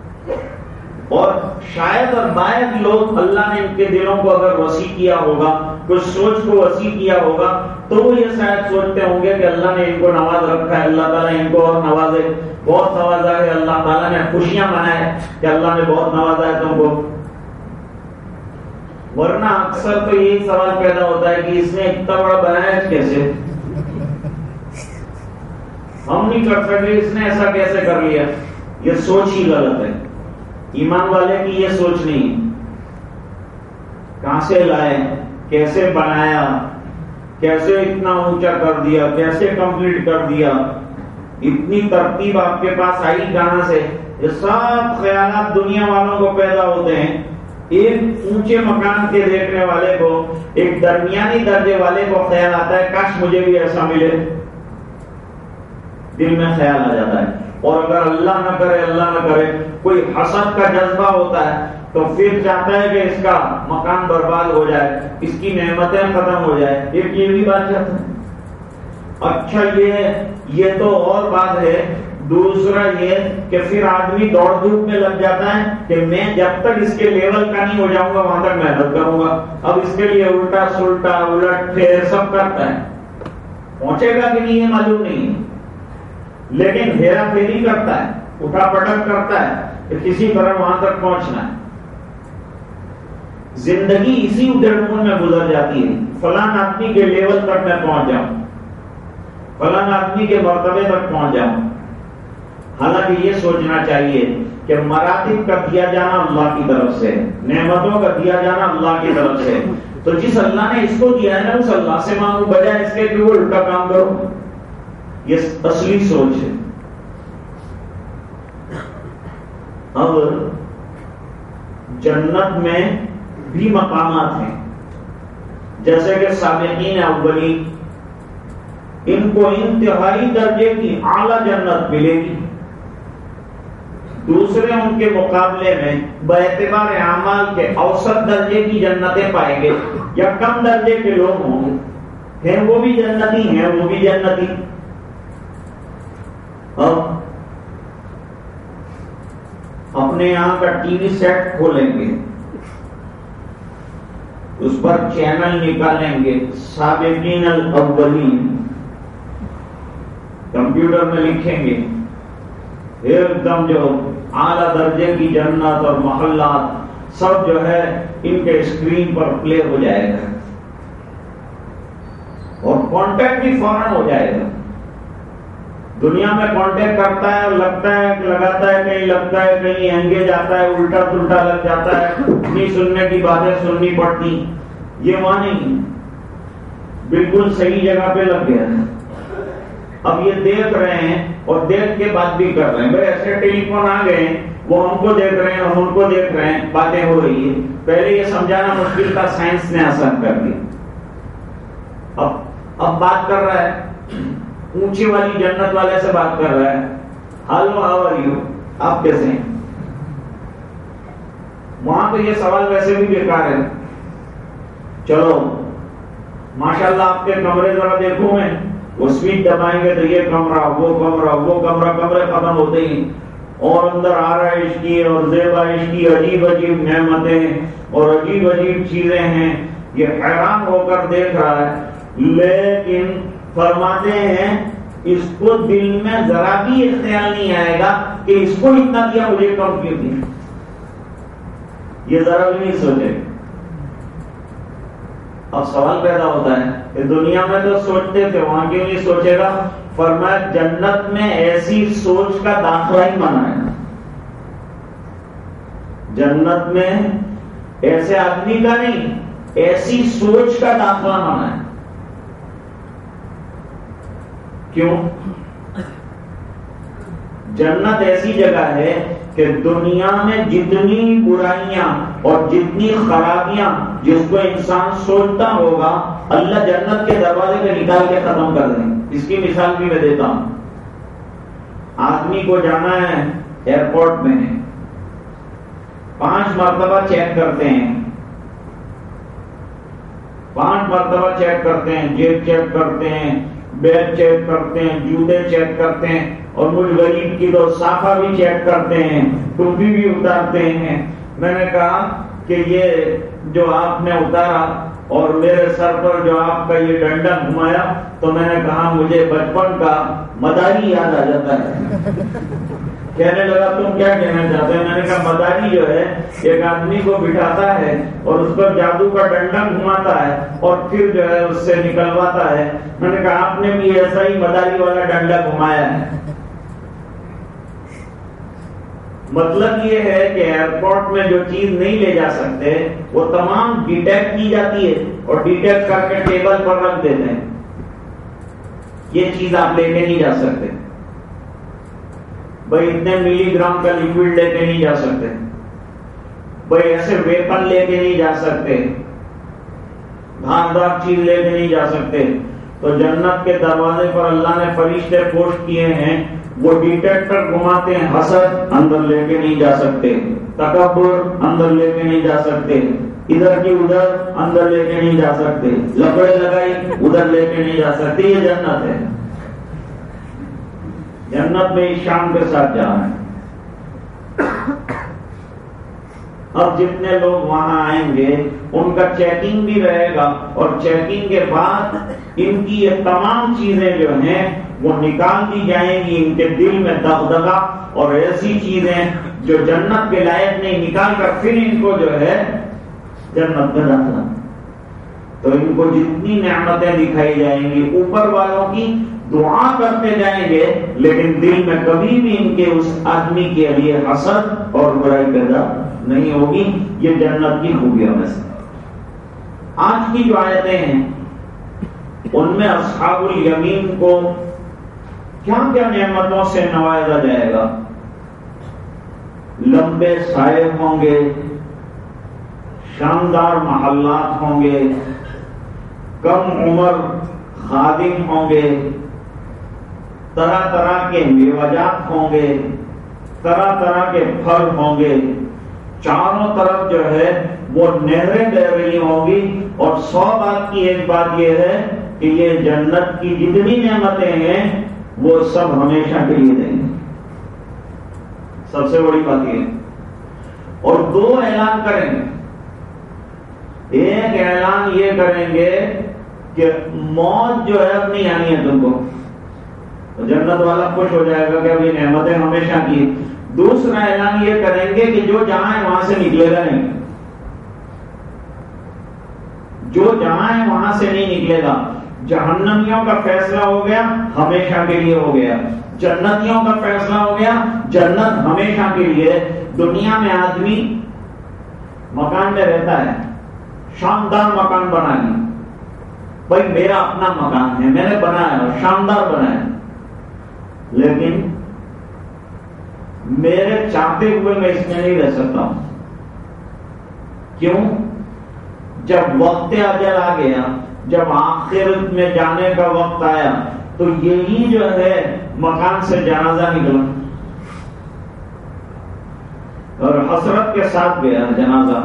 اور شاید اور باید لوگ اللہ نے ان کے دلوں کو اگر وسیع کیا ہوگا، کچھ سوچ کو وسیع کیا ہوگا، تو وہ یہ شاید سوچتے ہوں گے کہ اللہ نے ان کو نواز رکھا ہے، اللہ تعالیٰ ان کو اور نوازے بہت نوازا ہے اللہ تعالیٰ نے خوشیاں منائے کہ اللہ نے بہت نوازا ہے تم کو۔ ورنہ اکثر تو یہی سوال پیدا ہوتا ہے کہ اس نے اتنا بڑا بنایا کیسے؟ ہم نہیں کر سکتے اس نے ایسا کیسے کر لیا؟ یہ سوچ ہی غلط ہے۔ ایمان والے کی یہ سوچ نہیں۔ کہاں سے لائے؟ کیسے بنایا؟ کیسے اتنا اونچا کر دیا؟ کیسے کمپلیٹ کر دیا؟ اتنی ترتیب آپ کے پاس آئی کہاں سے؟ یہ سب خیالات دنیا والوں کو پیدا ہوتے ہیں۔ ایک اونچے مکان کے دیکھنے والے کو، ایک درمیانی درجے والے کو خیال آتا ہے، کاش مجھے بھی ایسا ملے۔ دل میں خیال آ جاتا ہے۔ اور اگر اللہ نہ کرے، اللہ نہ کرے، کوئی حسد کا جذبہ ہوتا ہے، تو پھر چاہتا ہے کہ اس کا مکان برباد ہو جائے، اس کی نعمتیں ختم ہو جائے۔ ایک یہ بھی بات چاہتا ہے۔ اچھا یہ یہ تو اور بات ہے۔ دوسرا یہ کہ پھر آدمی دوڑ دھوپ میں لگ جاتا ہے کہ میں جب تک اس کے لیول کا نہیں ہو جاؤں گا، وہاں تک محنت کروں گا۔ اب اس کے لیے الٹا سلٹا، الٹ پھیر سب کرتا ہے۔ پہنچے گا کہ نہیں یہ معلوم نہیں۔ لیکن ہیرا پھیری کرتا ہے، اٹھا پٹک کرتا ہے کہ کسی طرح وہاں تک پہنچنا ہے۔ زندگی اسی ادھر میں گزر جاتی ہے۔ فلان آدمی کے لیول تک میں پہنچ جاؤں۔ فلان آدمی کے مرتبے تک پہنچ جاؤں۔ حالانکہ یہ سوچنا چاہیے کہ مراتب کا دیا جانا اللہ کی طرف سے نعمتوں کا دیا جانا اللہ کی طرف سے تو جس اللہ نے اس کو دیا ہے نا اس اللہ سے مانگو بجائے اس کے کہ وہ الٹا کام کرو۔ یہ اصلی سوچ ہے۔ اب جنت میں بھی مقامات ہیں۔ جیسے کہ سابقین اولی ان کو انتہائی درجے کی اعلی جنت ملے گی۔ دوسرے ان کے مقابلے میں بعتبار اعمال کے اوسط درجے کی جنتیں پائیں گے یا کم درجے کے لوگ ہوں گے۔ ہیں وہ بھی جنتی، ہیں وہ بھی جنتی۔ اب اپنے یہاں کا ٹی وی سیٹ کھولیں گے، اس پر چینل نکالیں گے، سابقین الاولین کمپیوٹر میں لکھیں گے، ایک دم جو اعلی درجے کی جنت اور محلات سب جو ہے ان کے اسکرین پر پلے ہو جائے گا اور کانٹیکٹ بھی فوراً ہو جائے گا۔ دنیا میں کانٹیکٹ کرتا ہے لگتا ہے لگاتا ہے کہیں لگتا ہے، کہیں انگیج آتا ہے، الٹا پلٹا لگ جاتا ہے نہیں سننے کی باتیں سننی پڑتی یہ وہاں نہیں بالکل صحیح جگہ پہ لگ گیا۔ اب یہ دیکھ رہے ہیں اور دیکھ کے بات بھی کر رہے ہیں۔ بھائی ایسے ٹیلی فون آ گئے وہ ہم کو دیکھ رہے ہیں، ہم ان کو دیکھ رہے ہیں، باتیں ہو رہی ہیں۔ پہلے یہ سمجھانا مشکل تھا، سائنس نے آسان کر دیا۔ اب اب بات کر رہا ہے۔ اونچی والی جنت والے سے بات کر رہا ہے۔ Hello how are you? آپ کیسے ہیں؟ وہاں تو یہ سوال ویسے بھی بیکار ہے۔ چلو ماشاء اللہ آپ کے کمرے ذرا دیکھوں میں۔ وہ سویچ دبائیں گے تو یہ کمرہ، وہ کمرہ وہ کمرہ، کمرے ختم ہوتے ہی۔ اور اندر آرائش کی، اور زیبائش کی، عجیب عجیب نعمتیں اور عجیب عجیب چیزیں ہیں۔ یہ حیران ہو کر دیکھ رہا ہے۔ لیکن فرماتے ہیں، اس کو دل میں ذرا بھی یہ خیال نہیں آئے گا کہ اس کو اتنا دیا، مجھے کم کیوں دیا؟ یہ ذرا بھی نہیں سوچے۔ اب سوال پیدا ہوتا ہے کہ دنیا میں تو سوچتے تھے، وہاں کیوں نہیں سوچے گا؟ فرمایا، جنت میں ایسی سوچ کا داخلہ ہی منع ہے۔ جنت میں ایسے آدمی کا نہیں، ایسی سوچ کا داخلہ منع ہے۔ کیوں؟ جنت ایسی جگہ ہے کہ دنیا میں جتنی برائیاں اور جتنی خرابیاں جس کو انسان سوچتا ہوگا، اللہ جنت کے دروازے پہ نکال کے ختم کر دیں۔ اس کی مثال بھی میں دیتا ہوں۔ آدمی کو جانا ہے ایئرپورٹ میں۔ پانچ مرتبہ چیک کرتے ہیں۔ پانچ مرتبہ چیک کرتے ہیں، جیب چیک کرتے ہیں۔ بیگ چیک کرتے ہیں جوتے چیک کرتے ہیں اور مجھ غریب کی تو صافہ بھی چیک کرتے ہیں، ٹوپی بھی اتارتے ہیں۔ میں نے کہا کہ یہ جو آپ نے اتارا اور میرے سر پر جو آپ کا یہ ڈنڈا گھمایا تو میں نے کہا مجھے بچپن کا مداری یاد آ جاتا ہے۔ کہنے لگا، تم کیا کہنا چاہتے ہیں؟ میں نے کہا مداری جو ہے، ایک آدمی کو بٹھاتا ہے اور اس پر جادو کا ڈنڈا گھماتا ہے اور پھر جو ہے اس سے نکلواتا ہے. میں نے کہا، آپ نے بھی ایسا ہی مداری والا ڈنڈا گھمایا ہے. مطلب یہ ہے کہ ایئرپورٹ میں جو چیز نہیں لے جا سکتے، وہ تمام ڈیٹیکٹ کی جاتی ہے اور ڈیٹیکٹ کر کے ٹیبل پر رکھ دیتے ہیں۔ یہ چیز آپ لے کے نہیں جا سکتے۔ بھائی، اتنے ملی گرام کا لکوڈ لے کے نہیں جا سکتے۔ بھائی، ایسے ویپن لے کے نہیں جا سکتے۔ دھاندار چیز لے کے نہیں جا سکتے۔ تو جنت کے دروازے پر اللہ نے فرشتے پوسٹ کیے ہیں، وہ ڈیٹیکٹر گھماتے ہیں، حسد اندر لے کے نہیں جا سکتے۔ تکبر اندر لے کے نہیں جا سکتے۔ ادھر کی ادھر اندر لے کے نہیں جا سکتے۔ لکڑے لگائی، ادھر لے کے نہیں جا سکتے۔ یہ جنت ہے۔ جنت میں شام کے ساتھ جانا ہے۔ اب جتنے لوگ وہاں آئیں گے، ان کا چیکنگ بھی رہے گا اور چیکنگ کے بعد ان کی یہ تمام چیزیں جو ہیں، وہ نکال دی جائیں گی۔ ان کے دل میں دغدغہ اور ایسی چیزیں جو جنت کے لائق نہیں، نکال کر پھر ان کو جو ہے جنت میں داخلہ تو ان کو جتنی نعمتیں دکھائی جائیں گی، اوپر والوں کی دعا کرتے جائیں گے، لیکن دل میں کبھی بھی ان کے اس آدمی کے لیے حسد اور برائی پیدا نہیں ہوگی، یہ جنت کی خوبیوں میں سے۔ آج کی جو آیتیں ہیں، ان میں اصحاب الیمین کو کیا کیا نعمتوں سے نوازا جائے گا؟ لمبے سائے ہوں گے، شاندار محلات ہوں گے، کم عمر خادم ہوں گے طرح طرح کے میوجات ہوں گے، طرح طرح کے پھل ہوں گے۔ چاروں طرف جو ہے، وہ نہریں بہ رہی ہوں گی۔ اور سو بات کی ایک بات یہ ہے کہ یہ جنت کی جتنی نعمتیں ہیں، وہ سب ہمیشہ کے لیے دیں گے سب سے بڑی بات یہ اور دو اعلان کریں۔ گے ایک اعلان یہ کریں گے کہ موت جو ہے اپنی آنی ہے جنت والا خوش ہو جائے گا کہ ابھی نعمتیں ہمیشہ کی۔ دوسرا اعلان یہ کریں گے کہ جو جہاں ہے وہاں سے نکلے گا نہیں۔ جو جہاں ہے وہاں سے نہیں نکلے گا۔ جہنمیوں کا فیصلہ ہو گیا، ہمیشہ کے لیے ہو گیا۔ جنتیوں کا فیصلہ ہو گیا، جنت ہمیشہ کے لیے۔ دنیا میں آدمی مکان میں رہتا ہے، شاندار مکان بنا بھائی، میرا اپنا مکان ہے، میں نے بنایا، شاندار بنایا۔ لیکن میرے چاہتے ہوئے میں اس میں نہیں رہ سکتا ہوں۔ کیوں؟ جب وقت اجل آ گیا، جب آخرت میں جانے کا وقت آیا، تو یہی جو ہے مکان سے جنازہ نکلا۔ اور حسرت کے ساتھ گیا جنازہ۔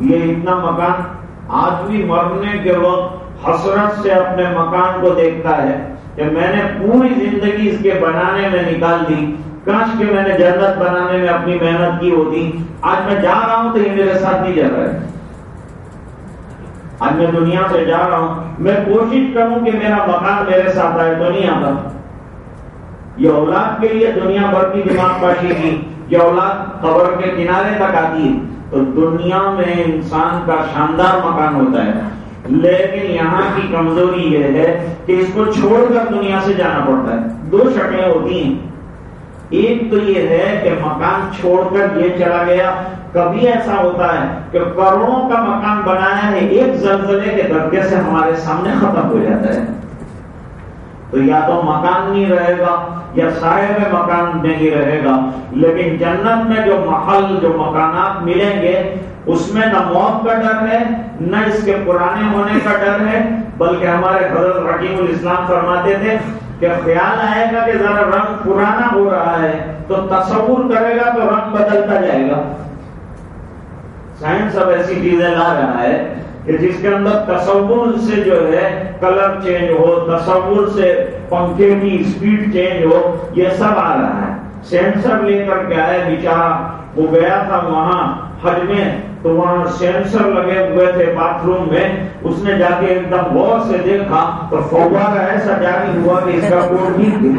یہ اتنا مکان آج بھی مرنے کے وقت حسرت سے اپنے مکان کو دیکھتا ہے۔ کہ میں نے پوری زندگی اس کے بنانے میں نکال دی، کاش کے میں نے جنت بنانے میں اپنی محنت کی ہوتی۔ آج میں جا رہا ہوں تو یہ میرے ساتھ نہیں جا رہا ہے۔ آج میں دنیا سے جا رہا ہوں۔ میں کوشش کروں کہ میرا مکان میرے ساتھ آئے تو نہیں آتا یہ اولاد کے لیے دنیا بھر کی دماغ پاشی کی یہ اولاد خبر کے کنارے تک آتی ہے۔ تو دنیا میں انسان کا شاندار مکان ہوتا ہے۔ لیکن یہاں کی کمزوری یہ ہے کہ اس کو چھوڑ کر دنیا سے جانا پڑتا ہے۔ دو شکلیں ہوتی ہیں۔ ایک تو یہ ہے کہ مکان چھوڑ کر یہ چلا گیا۔ کبھی ایسا ہوتا ہے کہ کروڑوں کا مکان بنایا ہے، ایک زلزلے کے درجے سے ہمارے سامنے ختم ہو جاتا ہے۔ تو یا تو مکان نہیں رہے گا یا سائے میں مکان نہیں رہے گا، لیکن جنت میں جو محل، جو مکانات ملیں گے اس میں نہ موت کا ڈر ہے، نہ اس کے پرانے ہونے کا ڈر ہے، بلکہ ہمارے حضرت حکیم الاسلام فرماتے تھے کہ خیال آئے گا کہ ذرا رنگ پرانا ہو رہا ہے، تو تصور کرے گا تو رنگ بدلتا جائے گا۔ سائنس اب ایسی چیزیں لا رہا ہے کہ جس کے اندر تصور سے جو ہے کلر چینج ہو، تصور سے پنکھے کی اسپیڈ چینج ہو، یہ سب آ رہا ہے۔ سینسر لے کر کے آئے بیچارہ، وہ گیا تھا وہاں حج میں۔ تو وہاں سینسر لگے ہوئے تھے باتھ روم میں، اس نے جا کے ایک دم غور سے دیکھا تو فوارا ایسا جاری ہوا کہ اس کا کوڈ نہیں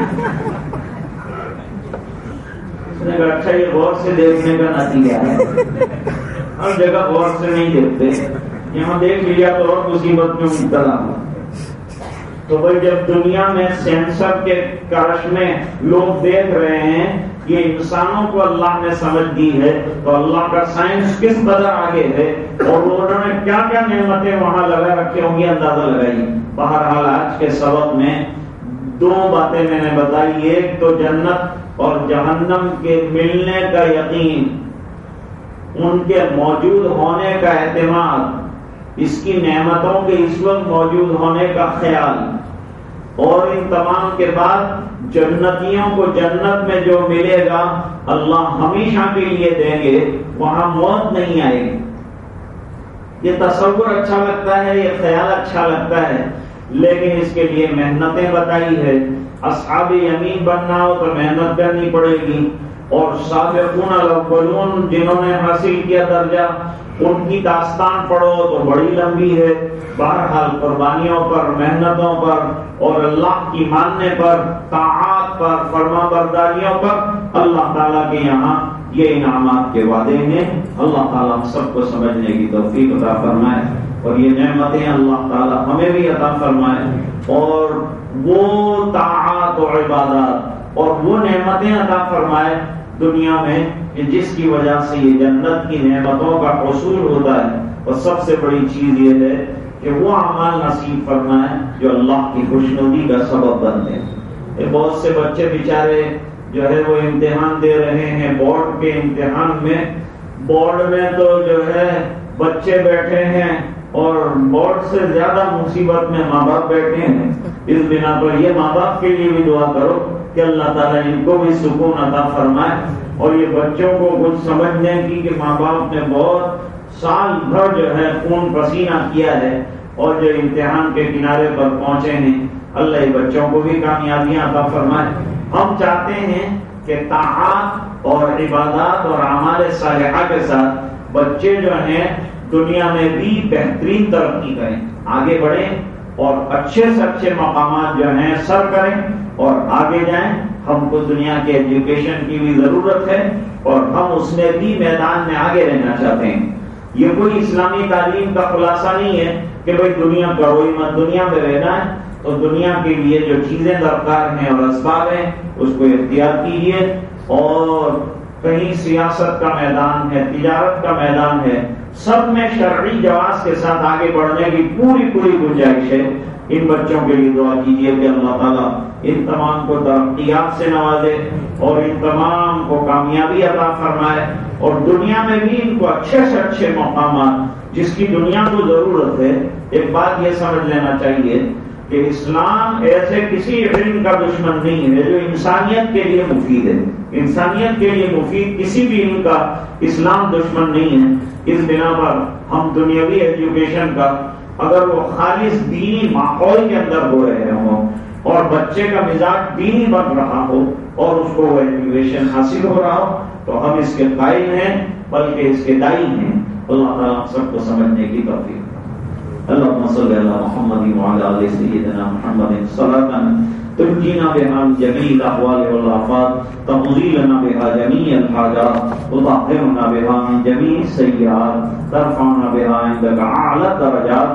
اس نے کہا اچھا یہ غور سے دیکھنے کا نتیجہ ہے۔ ہر جگہ غور سے نہیں دیکھتے۔ یہاں دیکھ لیا تو اور مصیبت میں مبتلا ہوا۔ تو بھائی، جب دنیا میں سینسر کے کرش میں لوگ دیکھ رہے ہیں یہ انسانوں کو اللہ نے سمجھ دی ہے تو اللہ کا سائنس کس قدر آگے ہے اور انہوں نے کیا کیا نعمتیں وہاں لگا رکھی ہوں گی، اندازہ لگائی بہرحال آج کے سبق میں دو باتیں میں نے بتائی، ایک تو جنت اور جہنم کے ملنے کا یقین۔ ان کے موجود ہونے کا اعتماد، اس کی نعمتوں کے اس وقت موجود ہونے کا خیال۔ اور ان تمام کے بعد جنتیوں کو جنت میں جو ملے گا، اللہ ہمیشہ کے لیے دیں گے، وہاں موت نہیں آئے گی۔ یہ تصور اچھا لگتا ہے، یہ خیال اچھا لگتا ہے، لیکن اس کے لیے محنتیں بتائی ہے۔ اصحاب یمین بننا ہو تو محنت کرنی پڑے گی۔ اور سابقون الاولون جنہوں نے حاصل کیا درجہ ان کی داستان پڑھو تو بڑی لمبی ہے۔ بہرحال قربانیوں پر، محنتوں پر اور اللہ کی ماننے پر، طاعات پر، فرما برداریوں پر اللہ تعالیٰ کے یہاں یہ انعامات کے وعدے ہیں۔ اللہ تعالیٰ سب کو سمجھنے کی توفیق عطا فرمائے اور یہ نعمتیں اللہ تعالیٰ ہمیں بھی عطا فرمائے۔ اور وہ طاعات و عبادات اور وہ نعمتیں عطا فرمائے دنیا میں کہ جس کی وجہ سے یہ جنت کی نعمتوں کا حصول ہوتا ہے، اور سب سے بڑی چیز یہ ہے کہ وہ اعمال نصیب فرمائے جو اللہ کی خوشنودی کا سبب بنتے ہیں۔ بہت سے بچے بیچارے جو ہے وہ امتحان دے رہے ہیں بورڈ کے امتحان میں۔ بورڈ میں تو جو ہے بچے بیٹھے ہیں اور بورڈ سے زیادہ مصیبت میں ماں باپ بیٹھے ہیں۔ اس بنا پر یہ ماں باپ کے لیے بھی دعا کرو۔ کہ اللہ تعالیٰ ان کو بھی سکون عطا فرمائے اور یہ بچوں کو کچھ سمجھنے کی کہ ماں باپ نے بہت سال بھر جو ہے خون پسینہ کیا ہے اور جو امتحان کے کنارے پر پہنچے ہیں، اللہ بچوں کو بھی کامیابیاں عطا فرمائے۔ ہم چاہتے ہیں کہ تعات اور عبادات اور اعمال صالحہ کے ساتھ بچے جو ہیں دنیا میں بھی بہترین ترقی کریں، آگے بڑھیں اور اچھے سے اچھے مقامات جو ہیں سر کریں۔ اور آگے جائیں، ہم کو دنیا کے ایجوکیشن کی بھی ضرورت ہے اور ہم اس میں بھی میدان میں آگے رہنا چاہتے ہیں۔ یہ کوئی اسلامی تعلیم کا خلاصہ نہیں ہے کہ بھائی دنیا کرو مت، دنیا میں رہنا ہے۔ تو دنیا کے لیے جو چیزیں درکار ہیں اور اسباب ہیں، اس کو اختیار کیجیے۔ اور کہیں سیاست کا میدان ہے، تجارت کا میدان ہے، سب میں شرعی جواز کے ساتھ آگے بڑھنے کی پوری پوری گنجائش ہے۔ ان بچوں کے لیے دعا کیجیے کہ اللہ تعالیٰ ان تمام کو ترقیات سے نوازے اور ان تمام کو کامیابی عطا فرمائے اور دنیا میں بھی ان کو اچھے سے اچھے مقامات، جس کی دنیا کو ضرورت ہے، ایک بات یہ سمجھ لینا چاہیے کہ اسلام ایسے کسی علم کا دشمن نہیں ہے جو انسانیت کے لیے مفید ہے۔ انسانیت کے لیے مفید کسی بھی علم کا اسلام دشمن نہیں ہے۔ اس بنا پر ہم دنیاوی ایجوکیشن کا اگر وہ خالص دینی ماحول کے اندر ہو رہے ہوں اور بچے کا مزاج دینی بن رہا ہو اور اس کو وہ ایجوکیشن حاصل ہو رہا ہو، تو ہم اس کے قائل ہیں، بلکہ اس کے دائی ہیں۔ اللہ تعالیٰ سب کو سمجھنے کی توفیق اللهم صل على محمد وعلى ال سيدنا محمد صلاه تنجينا بها من جميع الاحوال والافات تقضي بها جميع الحاجات وتطهرنا بها من جميع السيئات ترفعنا بها عندك اعلى الدرجات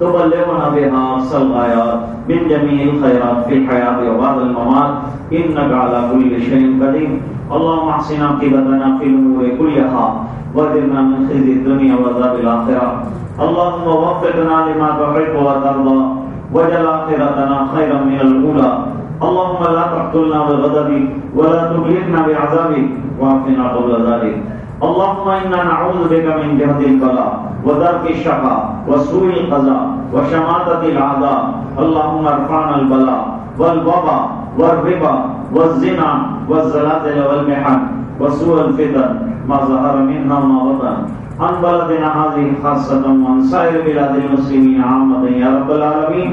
تبلغنا بها اقصى الغايات من جميع الخيرات في الحياه وبعد الممات انك على كل شيء قدير اللهم احسن عاقبتنا في الامور كلها واجرنا من خزي الدنيا وعذاب الاخره اللهم وفقنا لما تحب وترضى وجل آخرتنا خيرا من الأولى اللهم لا تقتلنا بغضبك ولا تهلكنا بعذابك وعافنا قبل ذلك اللهم إنا نعوذ بك من جهد البلاء ودرك الشقاء وسوء القضاء وشماتة العذاب. اللهم ارفعنا البلاء والوباء والربا والزنا والزلازل والمحن وسوء الفتن. ما ظهر منها وما بطن. عن بلدنا هذه خاصة وعن سائر بلاد المسلمين عامة يا رب العالمين.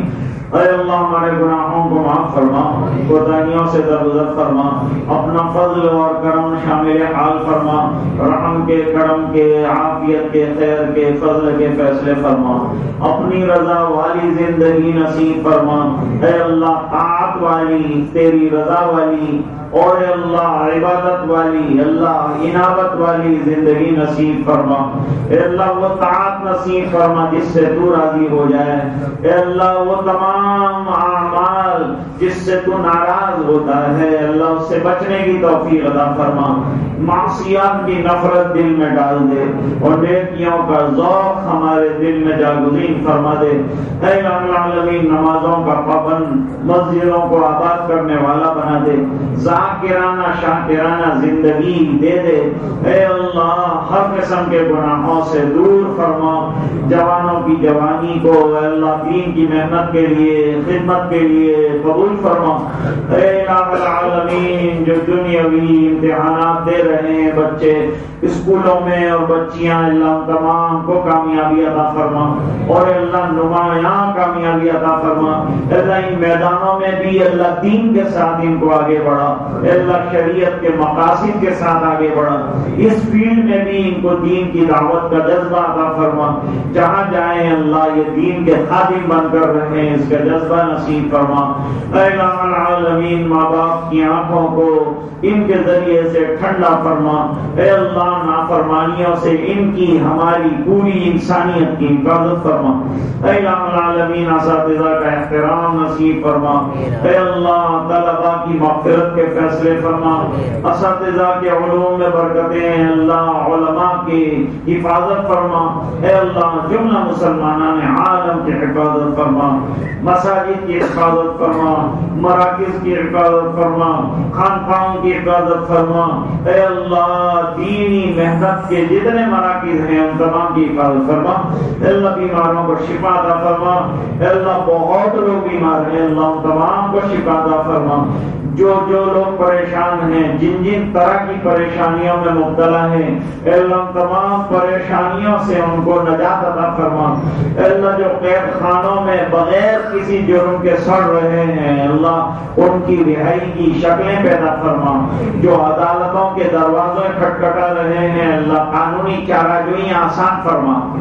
اے اللہ، ہمارے گناہوں کو معاف فرما کوتاہیوں سے درگزر فرما، اپنا فضل اور کرم شامل حال فرما، رحم کے، کرم کے، عافیت کے، خیر کے، فضل کے فیصلے فرما، اپنی رضا والی زندگی نصیب فرما۔ اے اللہ، طاعت والی، تیری رضا والی، اور اللہ، عبادت والی، اللہ، عنابت والی زندگی نصیب فرما۔ اے اللہ، وہ طاعت نصیب فرما جس سے تو راضی ہو جائے۔ اے اللہ، وہ تمام اعمال جس سے تو ناراض ہوتا ہے، اللہ اس سے بچنے کی توفیق عطا فرما۔ معصیات کی نفرت دل میں ڈال دے اور نیکیوں کا ذوق ہمارے دل میں جاگزین فرما دے۔ اے العالمین، نمازوں کا پابند، مسجدوں کو آباد کرنے والا بنا دے۔ ذاکرانہ، شاکرانہ زندگی دے دے۔ اے اللہ، ہر قسم کے گناہوں سے دور فرما۔ جوانوں کی جوانی کو، اے اللہ، دین کی محنت کے لیے لیے، خدمت کے لیے قبول فرما۔ اے العالمین، جو دنیاوی امتحانات دے رہے ہیں بچے، اسکولوں میں اور بچیاں، اللہ تمام کو کامیابی عطا فرما۔ اور اللہ نمایاں کامیابی عطا فرما۔ اللہ ان میدانوں میں بھی اللہ دین کے ساتھ ان کو آگے بڑھا۔ اللہ شریعت کے مقاصد کے ساتھ آگے بڑھا۔ اس فیلڈ میں بھی ان کو دین کی دعوت کا جذبہ عطا فرما۔ جہاں جائیں، اللہ یہ دین کے خادم بن کر رہے ہیں اس کے کا جذبہ نصیب فرما۔ اے العالمین ماں باپ کی آنکھوں کو ان کے ذریعے سے ٹھنڈا فرما۔ اے اللہ، نافرمانیوں سے ان کی ہماری پوری انسانیت کی حفاظت فرما۔ اے العالمین، اساتذہ کا احترام نصیب فرما۔ اے اللہ طلبا کی مغفرت کے فیصلے فرما۔ اساتذہ کے علوم میں برکتیں اللہ، علماء کی حفاظت فرما۔ اے اللہ، جملہ مسلمانان عالم کی حفاظت فرما۔ مساجد کی حفاظت فرما، مراکز کی حفاظت فرما، خانقاہوں کی حفاظت فرما۔ اے اللہ، دینی محنت کے جتنے مراکز ہیں، ان تمام کی حفاظت فرما۔ اے اللہ، بیماروں کو شفا عطا فرما۔ اے اللہ، بہت لوگ بیمار ہیں۔ اللہ، ان تمام کو شفا عطا فرما۔ جو جو لوگ پریشان ہیں، جن جن طرح کی پریشانیوں میں مبتلا ہیں، اے اللہ تمام پریشانیوں سے ان کو نجات عطا فرما۔ اے اللہ، جو قید خانوں میں بغیر کسی جرم کے سڑ رہے ہیں۔ اللہ ان کی رہائی کی شکلیں پیدا فرما۔ جو عدالتوں کے دروازے کھٹکھٹا رہے ہیں، اللہ قانونی چارہ جوئی آسان فرما۔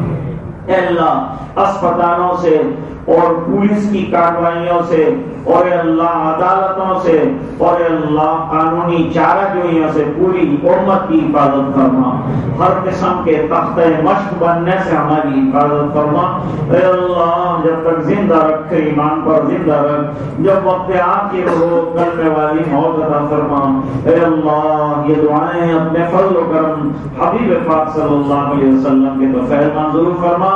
اے اللہ، اسپتالوں سے اور پولیس کی کاروائیوں سے، اور اللہ عدالتوں سے، اور اللہ قانونی چارہ جوئیوں سے پوری امت کی حفاظت فرما۔ ہر قسم کے تخت مشق بننے سے ہماری حفاظت فرما۔ اے اللہ، جب تک زندہ رکھے ایمان پر زندہ رکھ، جب وقت آپ کی روح کرنے والی موت عطا فرما۔ اے اللہ، یہ دعائیں اپنے فضل و کرم حبیب پاک صلی اللہ علیہ وسلم کے تو فیل منظور فرما۔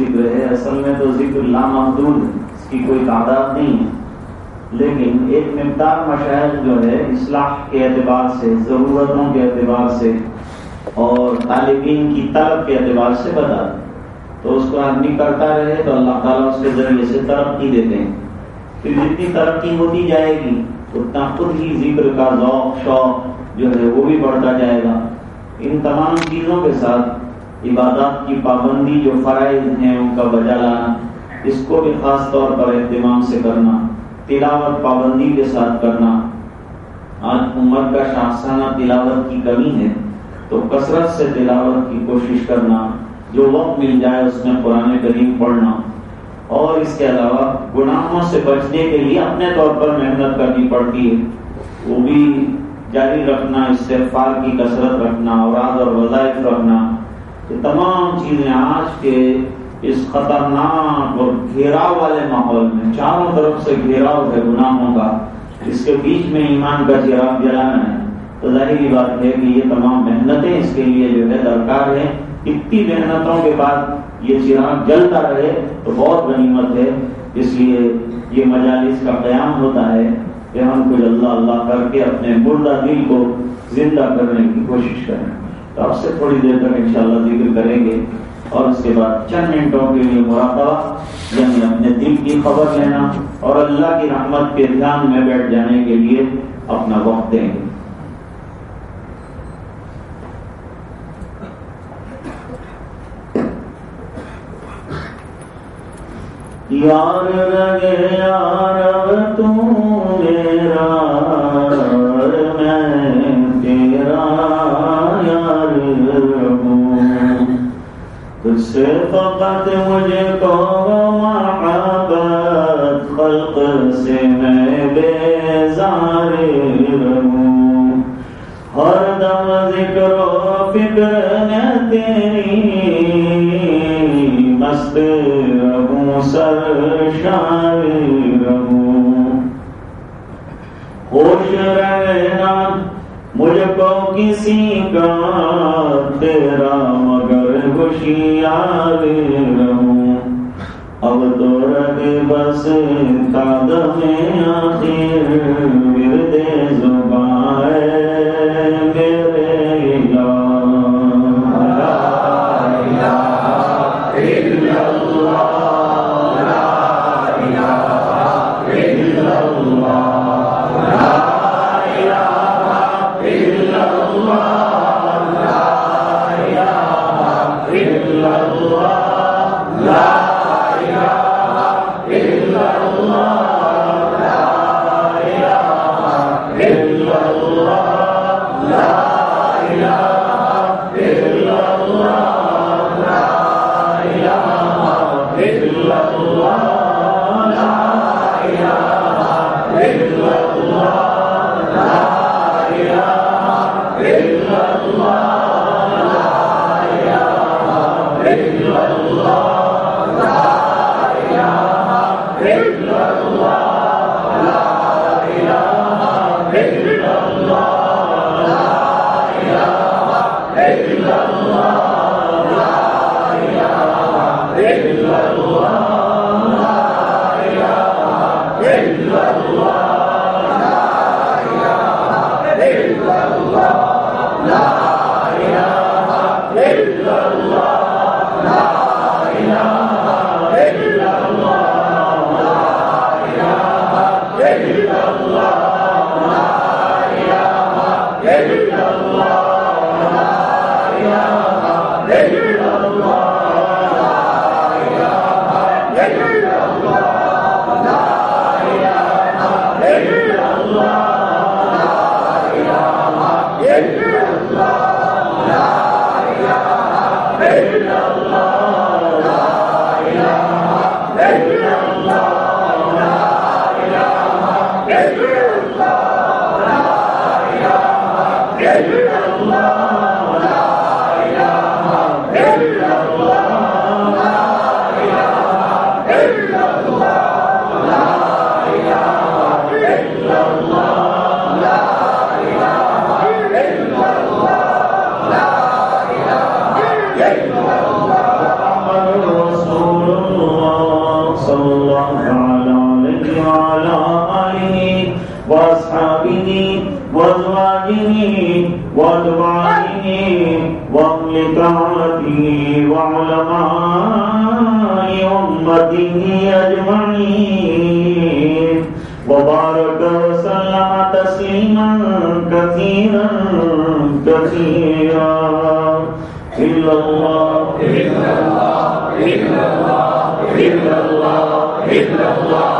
ذکر ہے، اصل میں تو ذکر لامحدود ہے، اس کی کوئی تعداد نہیں ہے۔ لیکن ایک مقدار مشاہد جو ہے، اصلاح کے اعتبار سے، ضرورتوں کے اعتبار سے اور طالبین کی طلب کے اعتبار سے بتا دیں تو اس کو آدمی کرتا رہے تو اللہ تعالیٰ اس کے ذریعے سے ترقی دیتے ہیں۔ پھر جتنی ترقی ہوتی جائے گی، اتنا خود ہی ذکر کا ذوق، شوق جو ہے، وہ بھی بڑھتا جائے گا۔ ان تمام چیزوں کے ساتھ عبادات کی پابندی جو فرائض ہیں ان کا بجا لانا، اس کو بھی خاص طور پر اہتمام سے کرنا، تلاوت پابندی کے ساتھ کرنا۔ آج عمر کا شاخسانہ تلاوت کی کمی ہے، تو کثرت سے تلاوت کی کوشش کرنا، جو وقت مل جائے اس میں قرآن کریم پڑھنا۔ اور اس کے علاوہ گناہوں سے بچنے کے لیے اپنے طور پر محنت کرنی پڑتی ہے۔ وہ بھی جاری رکھنا، استغفار کی کثرت رکھنا اوراد اور وظائف رکھنا۔ یہ تمام چیزیں آج کے اس خطرناک اور گھیراؤ والے ماحول میں، چاروں طرف سے گھیراؤ ہے گناہوں کا، اس کے بیچ میں ایمان کا چراغ جلانا ہے۔ تو ظاہری بات ہے کہ یہ تمام محنتیں اس کے لیے جو ہے درکار ہے اتنی محنتوں کے بعد یہ چراغ جلتا رہے تو بہت غنیمت ہے۔ اس لیے یہ مجالس کا قیام ہوتا ہے کہ ہم کچھ اللہ اللہ کر کے اپنے مردہ دل کو زندہ کرنے کی کوشش کریں۔ تو سے تھوڑی دیر تک انشاءاللہ ذکر کریں گے۔ اور اس کے بعد چند منٹوں کے لیے مراقبہ یعنی اپنے دل کی خبر لینا اور اللہ کی رحمت کے دھیان میں بیٹھ جانے کے لیے اپنا وقت دیں گے۔ یار رگے یار تو میرا تجھ سے فقط مجھے کو محبت خلق سے میں بیزار رہوں ہر دم ذکر و فکر میں تیری مست رہوں سر شار خوش رہنا مجھ کو کسی کا، تیرا مگر ہوشیار رہوں اب تو رکھ بس قدم آخر Allah. وعلى آله وأصحابه وأزواجه وأتباعه وأهل طاعته وعلماء أمته أجمعين وبارك وسلم تسليما كثيرا كثيرا إلا الله إلا الله إلا الله إلا الله إلا الله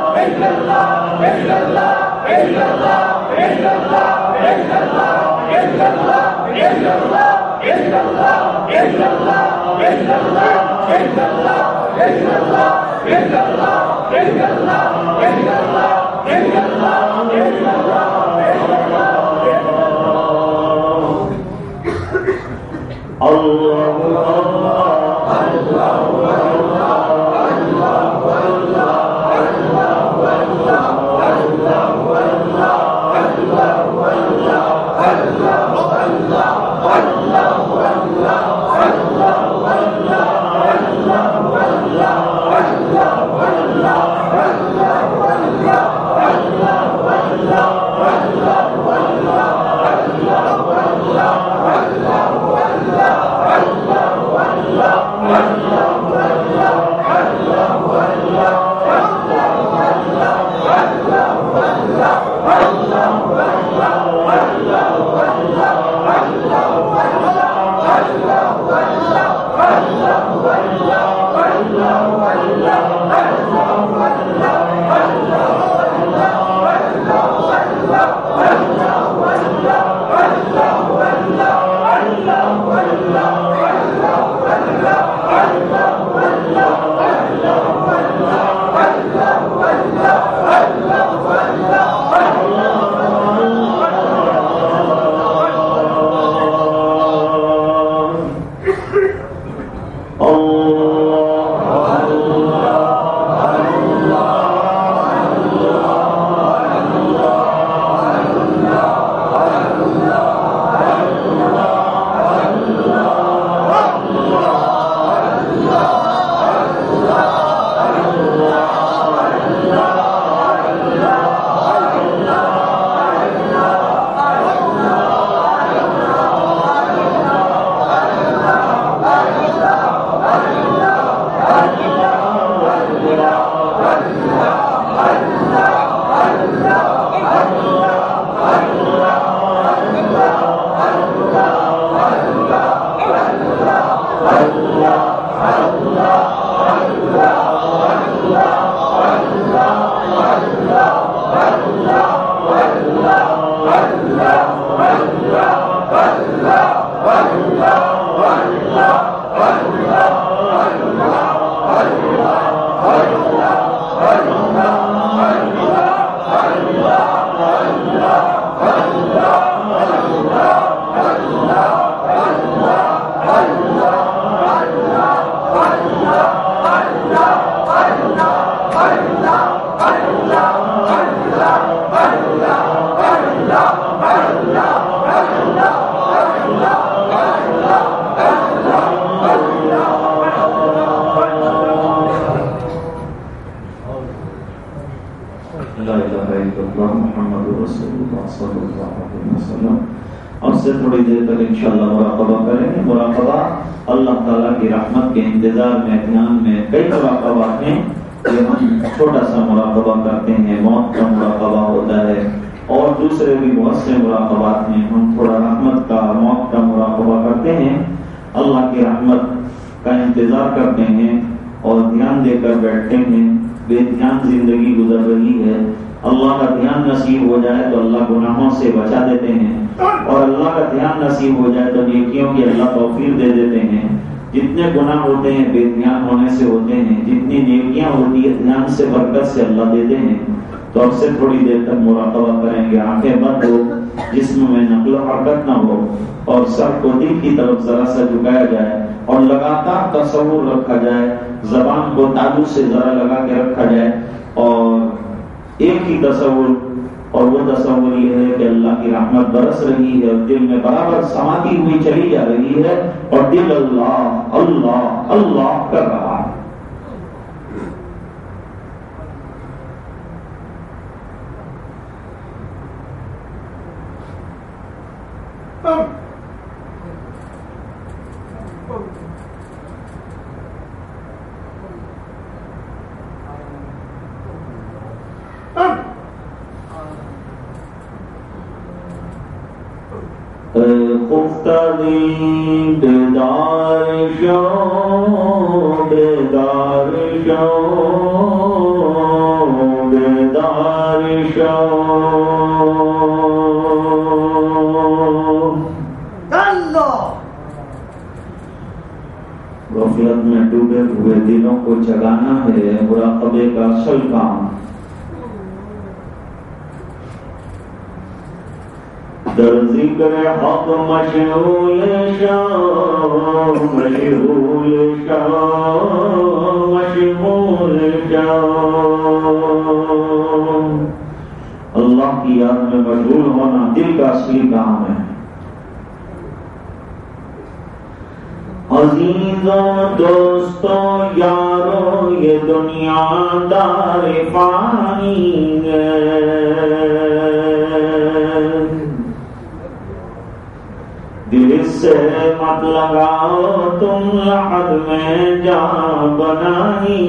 الله الله دوسرے بھی بہت سے مراقبات ہیں۔ ہم تھوڑا رحمت کا، موت کا مراقبہ کرتے ہیں۔ اللہ کی رحمت کا انتظار کرتے ہیں اور دھیان دے کر بیٹھتے ہیں۔ بے دھیان زندگی گزر رہی ہے۔ اللہ کا دھیان نصیب ہو جائے تو اللہ گناہوں سے بچا دیتے ہیں۔ اور اللہ کا دھیان نصیب ہو جائے تو نیکیوں کی اللہ توفیر دے دیتے ہیں۔ جتنے گناہ ہوتے ہیں، بے دھیان ہونے سے ہوتے ہیں۔ اطمینان سے برکت سے اللہ دیتے ہیں تو اب سے تھوڑی دیر تک مراقبہ کریں گے، آنکھیں بند ہو، جسم میں نقل و حرکت نہ ہو اور سر کو دل کی طرف ذرا سا جھکایا جائے اور لگاتار تصور رکھا جائے، زبان کو تعلق سے ذرا لگا کے رکھا جائے اور ایک ہی تصور اور وہ تصور یہ ہے کہ اللہ کی رحمت برس رہی ہے اور دل میں برابر سماتی ہوئی چلی جا رہی ہے اور دل اللہ اللہ اللہ Boom. Boom. خفتی بیدار شو بیدار شو ہوئے دلوں کو جگانا ہے مراقبے کا اصل کام۔ ذکر حق شاہ شاہ شاہ۔ اللہ کی یاد میں مشغول ہونا دل کا اصلی کام ہے۔ عزیزوں دوستوں یاروں یہ دنیا دار پانی دل سے مت لگاؤ، تم لحد میں جا بنائی